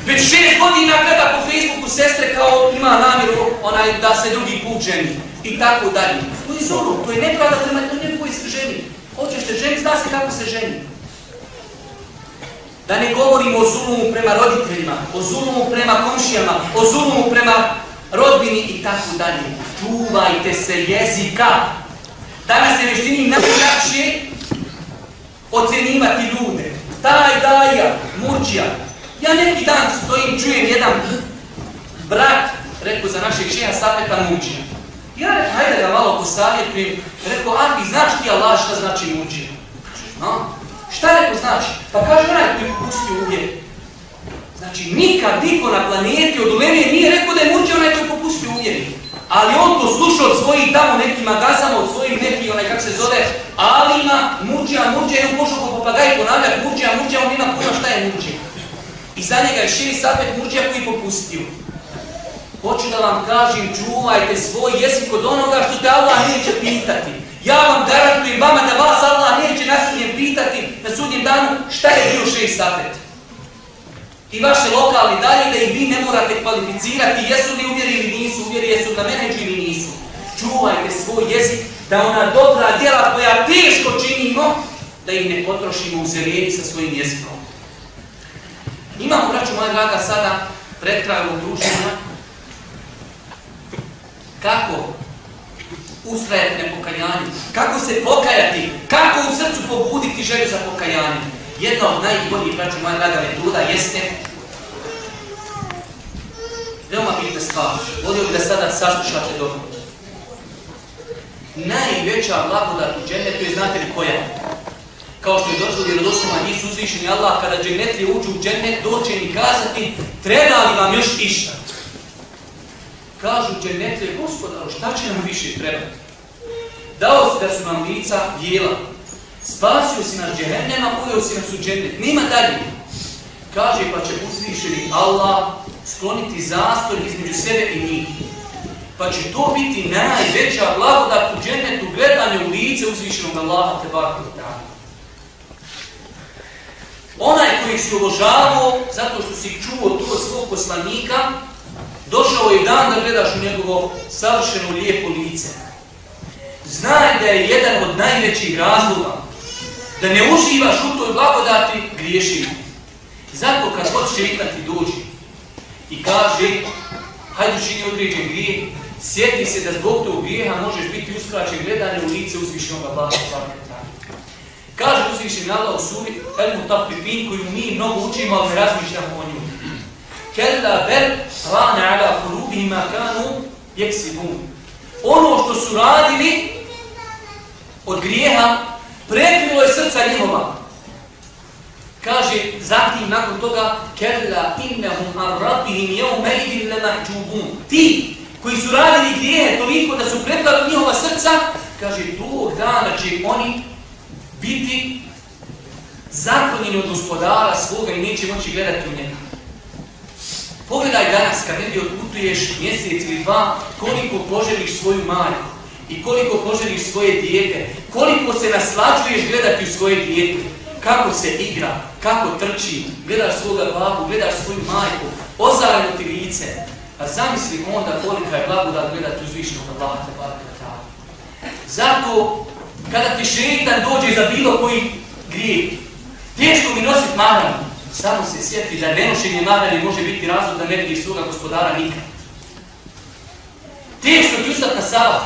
Već šest godina gleda po Facebooku sestre kao ima namjeru onaj, da se drugi put ženi. I tako dalje. To je zonu, to je nepravda prema nekoj se ženi. Hoćeš se ženi, zna se kako se ženi. Da ne govorimo o zulumu prema roditeljima, o zulumu prema komšijama, o zulumu prema rodbini i tako dalje. Čuvajte se jezika. Danas je veštini najlakše ocenivati ljude. Taj daja, murđija. Ja neki dan stojim, čujem jedan brat, rekao za našeg šeha, sapeta murđija. Ja rekao, hajde da malo posavjetujem. Rekao, a ti znaš ti Allah šta znači murđija? No? Šta rekao znači? Pa kaže, onaj koji pusti uvijek. Znači, nikad niko na planeti od mene nije rekao da je murđe onaj koji popustio uvjeri. Ali on to slušao od svojih tamo nekih magazama, od svojih nekih, onaj kak se zove, Alima, murđe, a murđe, on pošao po papagaj ponavljati murđe, a murđe, on ima pojma šta je murđe. I za njega je širi sapet murđe koji popustio. Hoću da vam kažem, čuvajte svoj jezik od onoga što te Allah neće pitati. Ja vam garantujem vama da vas Allah neće na sudnjem pitati na sudnjem danu šta je bio širi sapet. I vaše lokalni dalje da ih vi ne morate kvalificirati jesu li uvjeri ili nisu uvjeri, jesu na menedži ili nisu. Čuvajte svoj jezik da ona dobra djela koja teško činimo, da ih ne potrošimo u zerijeni sa svojim jezikom. Imamo, braću moja draga, sada pred krajom druženja kako ustrajati na pokajanju, kako se pokajati, kako u srcu pobuditi želju za pokajanje. Jedna od najboljih, braću moja draga, metoda jeste veoma bitna stvar. Volio bi da sada saslušate dobro. Najveća blagodat u džennetu je, znate li koja? Kao što je došlo u vjerodostima nisu uzvišeni Allah, kada džennetlije uđu u džennet, doće im kazati, treba li vam još išta? Kažu džennetlije, gospodaru, šta će nam više trebati? Dao si da su nam lica jela, spasio si nas džehennema, uveo si nas u džennet, nima dalje. Kaže, pa će uzvišeni Allah skloniti zastor između sebe i njih. Pa će to biti najveća blagodat u džennetu gledanje u lice uzvišenog Allaha te barko Onaj koji si uložavao zato što si čuo to svog poslanika, došao je dan da gledaš u njegovo savršeno lijepo lice. Znaj da je jedan od najvećih razloga da ne uživaš u toj blagodati griješi. Zato kad god šeitan ti dođe i kaže hajde čini određen grije, sjeti se da zbog tog grijeha možeš biti uskraćen gledanje u lice uzvišenog Allaha. Kaže uzvišen Allah u suri El Mutafifin koju mi mnogo učimo, ali ne razmišljamo o nju. Kella bel rane ala kulubihima kanu jeksibun. Ono što su radili od grijeha, prekrilo je srca njihova. Kaže, zatim nakon toga, kella innahum ar rabbihim jevme idin lema. Ti koji su radili grijehe toliko da su prekrilo njihova srca, kaže, tog dana će oni biti zaklonjeni od gospodara svoga i neće moći gledati u njega. Pogledaj danas kad negdje odputuješ mjesec ili dva, koliko poželiš svoju majku i koliko poželiš svoje dijete, koliko se naslađuješ gledati u svoje dijete, kako se igra, kako trči, gledaš svoga babu, gledaš svoju majku, ozareno ti lice. A zamisli onda kolika je blagodat gledati uzvišnog Allaha. Zato kada ti šeitan dođe za bilo koji grijeh, teško mi nosit mahran, samo se sjeti da nenošenje mahrani može biti razlog da ne vidiš svoga gospodara nikad. Teško ti ustat na sabah,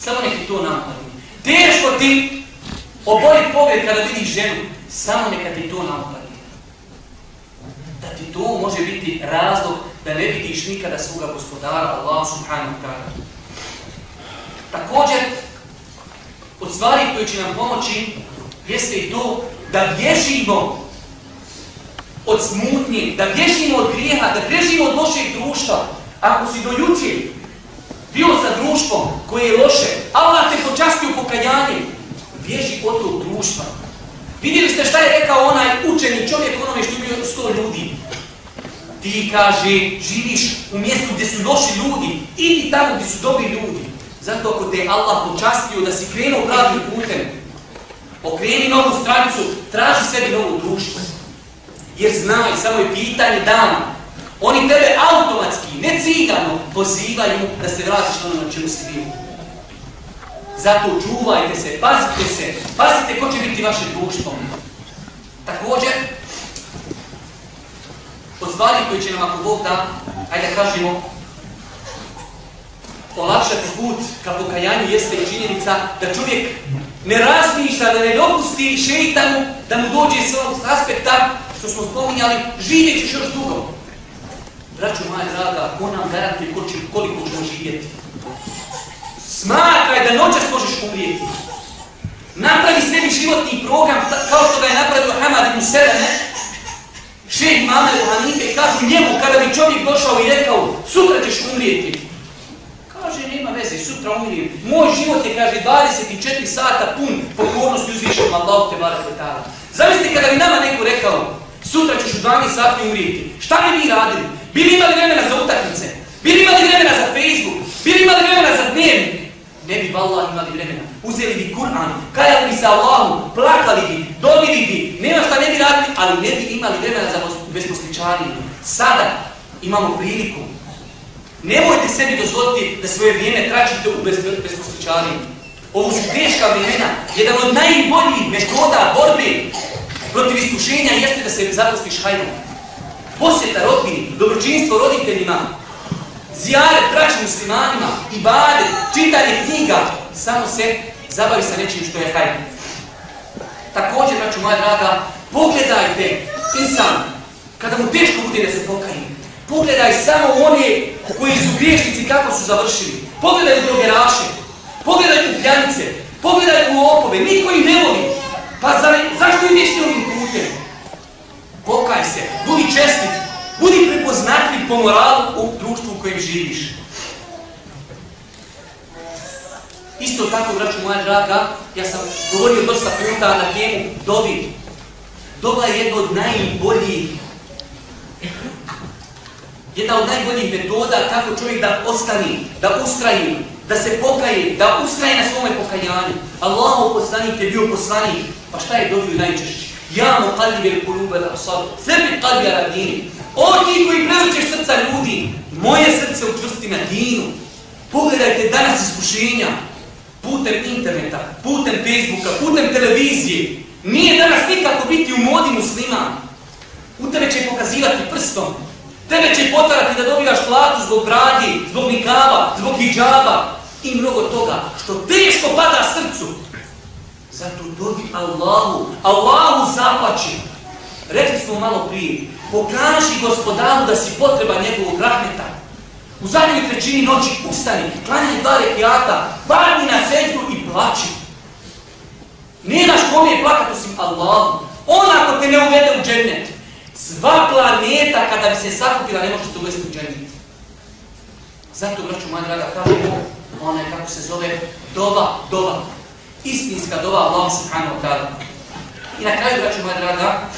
samo neki to napadne. Teško ti obori pogled kada vidiš ženu, samo neka ti to napadne. Da ti to može biti razlog da ne vidiš nikada svoga gospodara, Allah subhanahu wa ta'ala. Također, od stvari koje će nam pomoći jeste i to da bježimo od smutnje, da bježimo od grijeha, da bježimo od lošeg društva. Ako si do bio sa društvom koje je loše, Allah te počastio pokajanjem, bježi od tog društva. Vidjeli ste šta je rekao onaj učeni čovjek onome što je bio sto ljudi? Ti kaže, živiš u mjestu gdje su loši ljudi, idi tamo gdje su dobri ljudi. Zato ako te Allah počastio da si krenuo pravim putem, okreni novu stranicu, traži sebi novu društvo. Jer znaj, samo je pitanje dana. Oni tebe automatski, ne cigano, pozivaju da se vratiš na ono na čemu si bio. Zato čuvajte se, pazite se, pazite ko će biti vaše društvo. Također, od stvari koje će nam ako Bog da, ajde da kažemo, olakšati put ka pokajanju jeste i činjenica da čovjek ne razmišlja, da ne dopusti šeitanu da mu dođe s ovog aspekta što smo spominjali, živjet ćeš još dugo. Braću moja draga, ko nam garantuje koliko ćemo živjeti? Smatraj da noćas možeš umrijeti. Napravi sebi životni program kao što ga je napravio Hamad ibn Selene, šeh mame u Hanife, kažu njemu kada bi čovjek došao i rekao sutra ćeš umrijeti. Kaže, nema veze, sutra umirim. Moj život je, kaže, 24 sata pun pokornosti uzvišenom Allahu te barak letala. Zamislite kada bi nama neko rekao, sutra ćeš u 12 sati umrijeti. Šta bi mi radili? Bili imali vremena za utaknice? Bili imali vremena za Facebook? Bili imali vremena za dnevnik? Ne bi valla imali vremena. Uzeli bi Kur'an, kajali bi se Allahu, plakali bi, dobili bi, nema šta ne bi radili, ali ne bi imali vremena za besposličanje. Sada imamo priliku. Nemojte sebi dozvoditi da svoje vrijeme tračite u besposličanje. Ovo su teška vremena. Jedan od najboljih metoda borbe protiv iskušenja jeste da se zaposliš hajdom. Posjeta rodbini, dobročinstvo roditeljima, zijare, braći muslimanima, i bade, čitanje knjiga, samo se zabavi sa nečim što je hajde. Također, braću moja draga, pogledajte insan, kada mu teško bude da se pokaje, pogledaj samo one koji su griješnici kako su završili. Pogledaj u drogeraše, pogledaj u pljanice, pogledaj u opove, niko ih ne voli. Pa za, zašto ideš ti ovim putem? Pokaj se, budi čestit, budi prepoznatljiv po moralu u društvu u kojem živiš. Isto tako, braću moja draga, ja sam govorio dosta puta na temu dobi. Dova je jedna od najboljih jedna od najboljih metoda kako čovjek da ostani, da ustraji, da se pokaje, da ustraje na svome pokajanju. Allah poslanik je bio poslanik, pa šta je dobio najčešće? Ja mu kalbi vel kulube da osabu, sebi kalbi ala dini. O ti koji prevrćeš srca ljudi, moje srce učvrsti na dinu. Pogledajte danas iskušenja, putem interneta, putem Facebooka, putem televizije. Nije danas nikako biti u modi muslima. U tebe će pokazivati prstom. Tebe će potvarati da dobivaš platu zbog bradi, zbog nikava, zbog hijjaba i mnogo toga što teško pada srcu. Zato dovi Allahu, Allahu zapači. Rekli smo malo prije, pokaži gospodaru da si potreba njegovog rahmeta. U zadnjoj trećini noći ustani, klanjaj dva rekiata, padni na seđu i plaći. Nemaš kome je plakat osim Allahu. On ako te ne uvede u džennet, sva planeta kada bi se sakupila ne možete uvesti u džennet. Zato, braću moja draga, kažemo, ona kako se zove, dova, dova. Istinska dova Allahu subhanahu wa ta'ala. I na kraju, braću moja draga,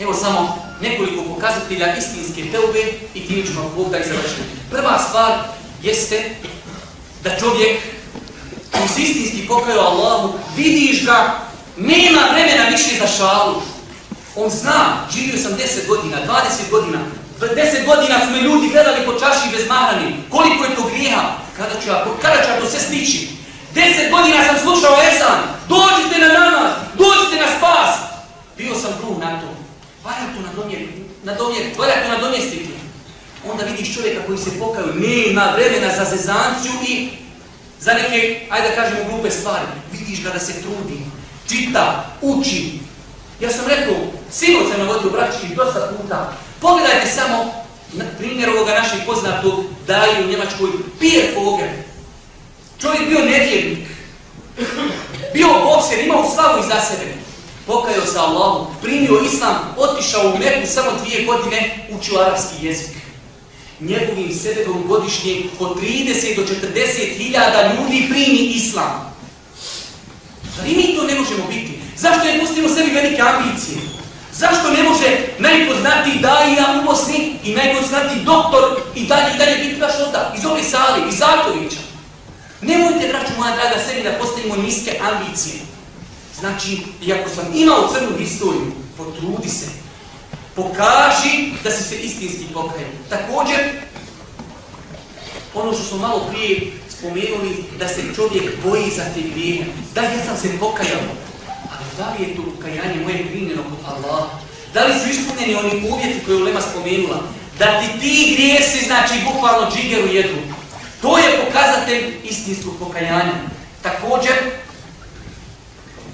evo samo nekoliko pokazatelja istinske teube i tim ćemo Bog da ih završiti. Prva stvar jeste da čovjek koji se istinski pokaju Allahu, vidiš ga, nema vremena više za šalu. On zna, živio sam 10 godina, 20 godina, 10 godina su me ljudi gledali po čaši bez mahrani. Koliko je to grijeha? Kada ću ja, kada ću ja to sve stići? 10 godina sam slušao Esan, dođite na namaz, dođite na spas. Bio sam gluh na to. Valja to nadomjeriti, nadomjeriti, valja to nadomjestiti. Onda vidiš čovjeka koji se pokaju, nema vremena za zezanciju i za neke, ajde da kažemo, glupe stvari. Vidiš ga da se trudi, čita, uči. Ja sam rekao, sinoć sam navodio braći dosta puta. Pogledajte samo na primjer ovoga našeg poznatog daju u Njemačkoj, Pierre Foger. Čovjek bio nevjernik. Bio bokser, imao slavu iza sebe pokajao se Allahu, primio islam, otišao u Meku samo dvije godine, učio arapski jezik. Njegovim sebebom godišnje po 30 do 40 hiljada ljudi primi islam. Zar i mi to ne možemo biti? Zašto ne pustimo sebi velike ambicije? Zašto ne može najpoznatiji daija u Bosni i najpoznatiji doktor i dalje i dalje biti naš onda iz ove sali, iz Zatovića? Nemojte, braću moja draga, sebi da postavimo niske ambicije. Znači, iako sam imao crnu historiju, potrudi se. Pokaži da si se istinski pokajao. Također, ono što smo malo prije spomenuli, da se čovjek boji za te grijehe. Da, ja sam se pokajao. Ali da li je to kajanje moje primjeno kod Allah? Da li su ispunjeni oni uvjeti koje je Ulema spomenula? Da ti ti grijesi, znači, bukvalno džigeru jedu. To je pokazatelj istinskog pokajanja. Također,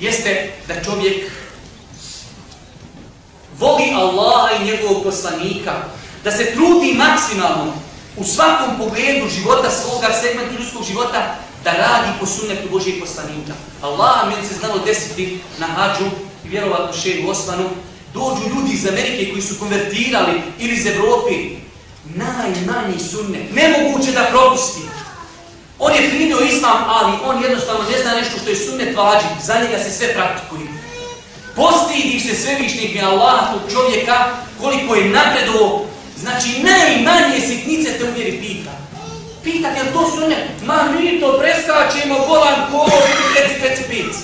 jeste da čovjek voli Allaha i njegovog poslanika, da se trudi maksimalno u svakom pogledu života svoga segmentu ljudskog života da radi po sunnetu Božijeg poslanika. Allah meni se znalo desiti na hađu i vjerovatno šeju Osmanu, dođu ljudi iz Amerike koji su konvertirali ili iz Evropi, najmanji sunnet, nemoguće da propusti. On je primio islam, ali on jednostavno ne zna nešto što je sunnet vađi. Za njega se sve praktikuje. Postidi se svevišnjeg i Allah tog čovjeka koliko je napredovo. Znači, najmanje sitnice te uvjeri pita. Pita je to sunnet? Ma mi to preskačemo, volan, ko, peci, peci, peci.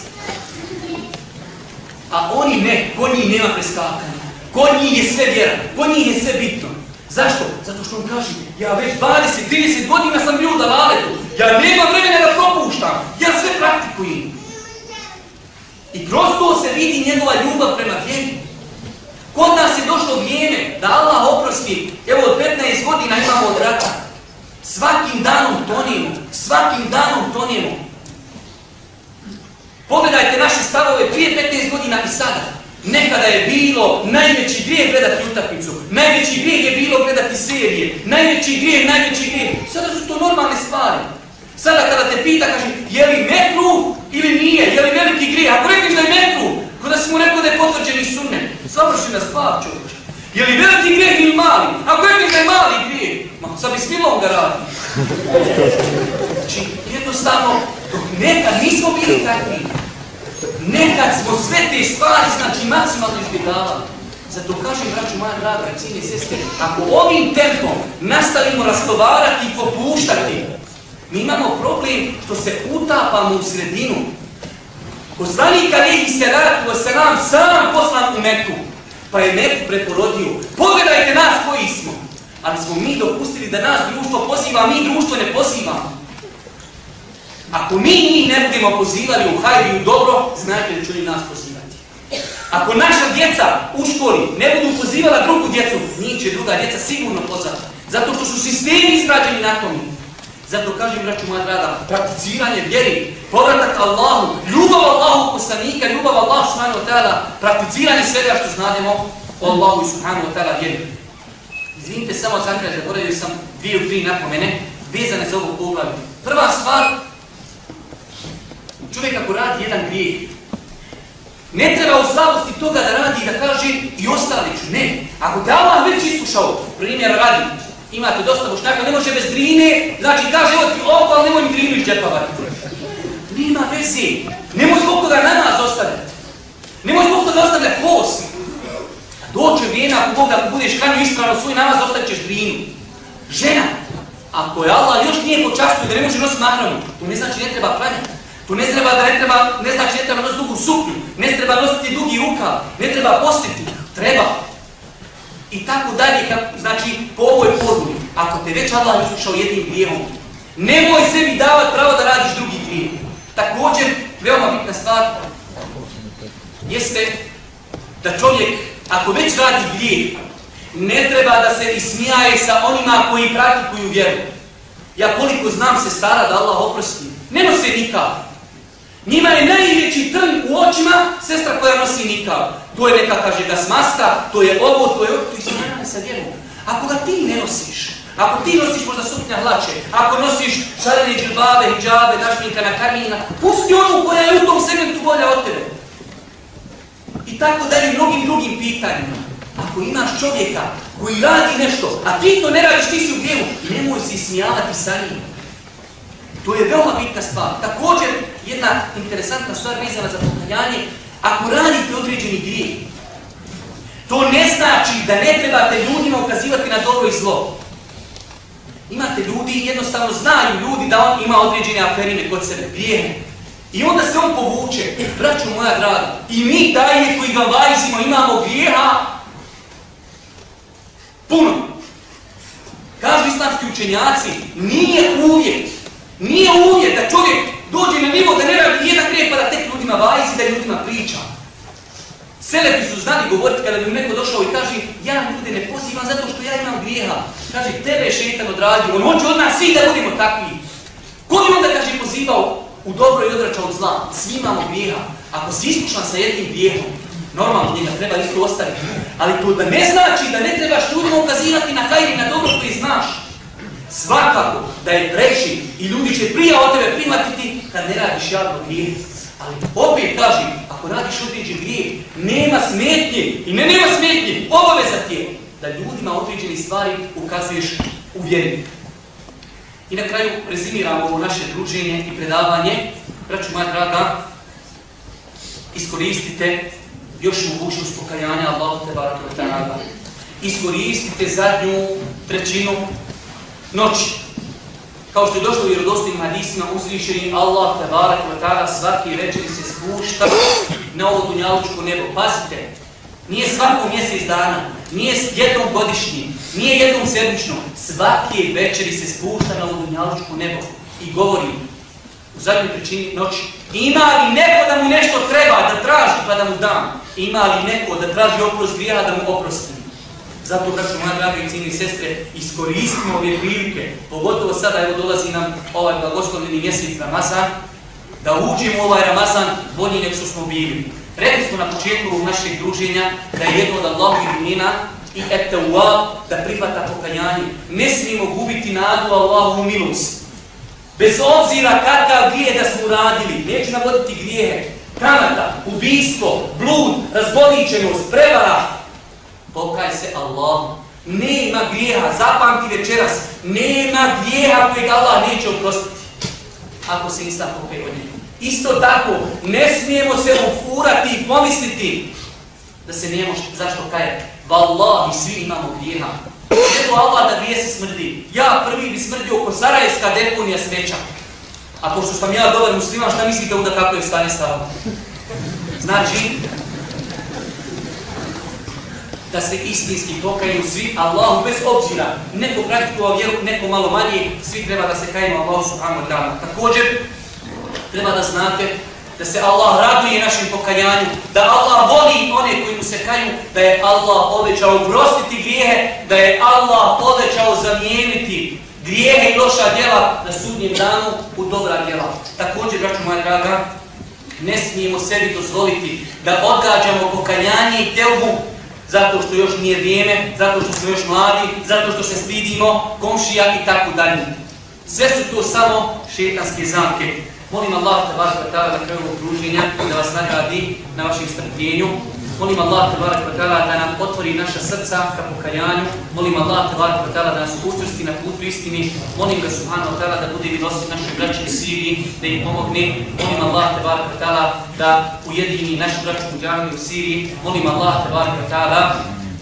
A oni ne, kod njih nema preskakanja. Kod njih je sve vjera, kod njih je sve bitno. Zašto? Zato što on kaže, ja već 20-30 godina sam bio da laletu. Ja nemam vremena da propuštam. Ja sve praktikujem. I kroz to se vidi njegova ljubav prema vjeri. Kod nas je došlo vrijeme da Allah oprosti, evo od 15 godina imamo od rata. Svakim danom tonimo, svakim danom tonimo. Pogledajte naše stavove prije 15 godina i sada. Nekada je bilo najveći grijeh gledati utakmicu, najveći grijeh je bilo gledati serije, najveći grijeh, najveći grijeh. Sada su to normalne stvari. Sada kada te pita, kaže, je li metru ili nije, je li veliki grijeh? Ako rekliš da je metru, kada si mu rekao da je potvrđeni sunne, savršena stvar čovječe. Je li veliki grijeh ili mali? Ako rekliš da je mali grijeh, ma sad bi smilom da radi. Znači, jednostavno, dok nekad nismo bili takvi, nekad smo sve te stvari, znači maksimalno izbjegavali. Zato kažem, braću moja draga, cijene sestre, ako ovim tempom nastavimo rastovarati i popuštati, mi imamo problem što se utapamo u sredinu. Poslanik Alihi se ratu se nam sam poslan u Meku, pa je Meku preporodio. Pogledajte nas koji smo. Ali smo mi dopustili da nas društvo poziva, mi društvo ne pozivamo. Ako mi njih ne budemo pozivali u hajde i u dobro, znajte da će oni nas pozivati. Ako naša djeca u školi ne budu pozivala drugu djecu, njih će druga djeca sigurno pozvati. Zato što su sistemi izrađeni na tom. Zato kažem, braću moja draga, prakticiranje vjeri, povratak Allahu, ljubav Allahu poslanika, ljubav Allahu subhanahu wa ta'ala, prakticiranje svega što znademo o Allahu subhanahu wa ta'ala vjeri. Izvinite samo sam kraj, zaboravio sam dvije u tri napomene, vezane za ovu poglavlju. Prva stvar, čovjek ako radi jedan grijeh, ne treba u slabosti toga da radi i da kaže i ostali ću. Ne. Ako te Allah već iskušao, primjer radi, imate dosta bošnjaka, ne može bez drine, znači kaže evo ti oko, ali nemoj mi drinu iz džepa vaditi. Nima veze. Nemoj zbog toga namaz ostavljati. Nemoj zbog toga ostavljati post. Doće vrijeme, ako Bog da ako budeš kanju ispravno svoj namaz, ostavit ćeš drinu. Žena, ako je Allah još nije počastio da ne može nositi mahranu, to ne znači ne treba klanjati. To ne treba da ne treba, ne znači ne treba nositi dugu suknju, ne treba nositi dugi rukav, ne treba postiti. Treba. I tako dalje, znači po ovoj formuli, ako te već Allah iskušao jednim grijehom, nemoj sebi davati pravo da radiš drugi grijeh. Također, veoma bitna stvar, jeste da čovjek, ako već radi grijeh, ne treba da se ismijaje sa onima koji praktikuju vjeru. Ja koliko znam se stara da Allah oprosti, ne nose nikad. Njima je najveći trn u očima sestra koja nosi nikav. To je neka, kaže, da smasta, to je ovo, to je ovo, to je smijane sa vjerom. Ako ga ti ne nosiš, ako ti nosiš možda suknja hlače, ako nosiš šarene džilbabe, hijabe, dažminka na karmina, pusti onu koja je u tom segmentu bolja od tebe. I tako dalje mnogim drugim pitanjima. Ako imaš čovjeka koji radi nešto, a ti to ne radiš, ti si u grijemu, nemoj se ismijavati sa njim. To je veoma bitna stvar. Također, jedna interesantna stvar vezana za pokajanje, ako radite određeni grijeh, to ne znači da ne trebate ljudima ukazivati na dobro i zlo. Imate ljudi, jednostavno znaju ljudi da on ima određene aferine kod sebe, grijehne. I onda se on povuče, braću moja draga, i mi daje koji ga vajzimo imamo grijeha puno. Kažu islamski učenjaci, nije uvjet, nije uvjet da čovjek dođe na nivo da ne radi jedan grijeh pa da tek ljudima vajzi, da ljudima priča. Selefi su znali govoriti kada bi mu neko došao i kaže ja ljude ne pozivam zato što ja imam grijeha. Kaže, tebe je šetan odradio, on hoće od nas svi da budemo takvi. Ko bi onda, kaže, pozivao u dobro i odračao od zla? Svi imamo grijeha. Ako si iskušan sa jednim grijehom, normalno njega treba isto ostaviti. Ali to da ne znači da ne trebaš ljudima ukazivati na hajri, na dobro koji znaš. Svakako da je preši i ljudi će prije od tebe primatiti kad ne radiš javno grijeh. Ali opet kaži, ako radiš određen grijeh, nema smetnje i ne nema smetnje, obaveza ti je da ljudima određene stvari ukazuješ u vjeri. I na kraju rezimiramo ovo naše druženje i predavanje. Braću moja draga, iskoristite još mogućnost pokajanja Allahu te baratu ta'ala. Iskoristite zadnju trećinu noći. Kao što je došlo u vjerodostim hadisima, uzvišeni Allah, tabarak, vatara, svaki večer se spušta na ovo dunjalučko nebo. Pazite, nije svako mjesec dana, nije jednom godišnji, nije jednom sedmično, svaki večeri se spušta na ovo dunjalučko nebo i govori u zadnjoj pričini noći, ima li neko da mu nešto treba da traži pa da mu dam? Ima li neko da traži oprost grija da mu oprostim? Zato, braću moja dragi i cijeni sestre, iskoristimo ove prilike, pogotovo sada, evo dolazi nam ovaj blagoslovljeni mjesec Ramazan, da uđemo u ovaj Ramazan bolji nek što smo bili. Rekli smo na početku ovog našeg druženja da je jedno od Allahovih imena i etawab da prihvata pokajanje. Ne smijemo gubiti nadu Allahovu milost. Bez obzira kakav grije da smo uradili, neću navoditi grijehe, kamata, ubijstvo, blud, razboličenost, prevara, pokaj se Allahu. Nema grijeha, zapamti večeras, nema grijeha kojeg Allah neće oprostiti. Ako se nisam pokaj od njega. Isto tako, ne smijemo se ufurati i pomisliti da se nemo zašto kaje. Wallahi, svi imamo grijeha. Eto Allah da grije se smrdi. Ja prvi bi smrdio oko Sarajevska deponija smeća. A pošto sam ja dobar musliman, šta mislite onda kako je stanje stavno? Znači, da se istinski pokaju svi Allahu bez obzira. Neko praktikova vjeru, neko malo manje, svi treba da se kajemo Allahu subhanahu wa ta'ala. Također, treba da znate da se Allah raduje našim pokajanju, da Allah voli one koji mu se kaju, da je Allah obećao uprostiti grijehe, da je Allah obećao zamijeniti grijehe i loša djela na sudnjem danu u dobra djela. Također, braću moja draga, ne smijemo sebi dozvoliti da odgađamo pokajanje i teubu zato što još nije vrijeme, zato što smo još mladi, zato što se stidimo, komšija i tako dalje. Sve su to samo šetanske zamke. Molim Allah te vas vatala na kraju okruženja druženja da vas nagradi na vašem strpljenju. Molim Allah te barak ta'ala da nam otvori naša srca ka pokajanju. Molim Allah te barak ta'ala da nas učvrsti na putu istini. Molim ga subhanahu wa ta'ala da bude milosti našoj braći u Siriji, da im pomogne. Molim Allah te barak ta'ala da ujedini našu braću u džavni u Siriji. Molim Allah te barak ta'ala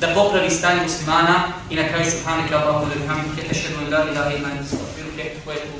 da popravi stanje muslimana i na kraju subhanika Allahu da bihamdike tešhedu la ilaha illa anta astaghfiruke wa atubu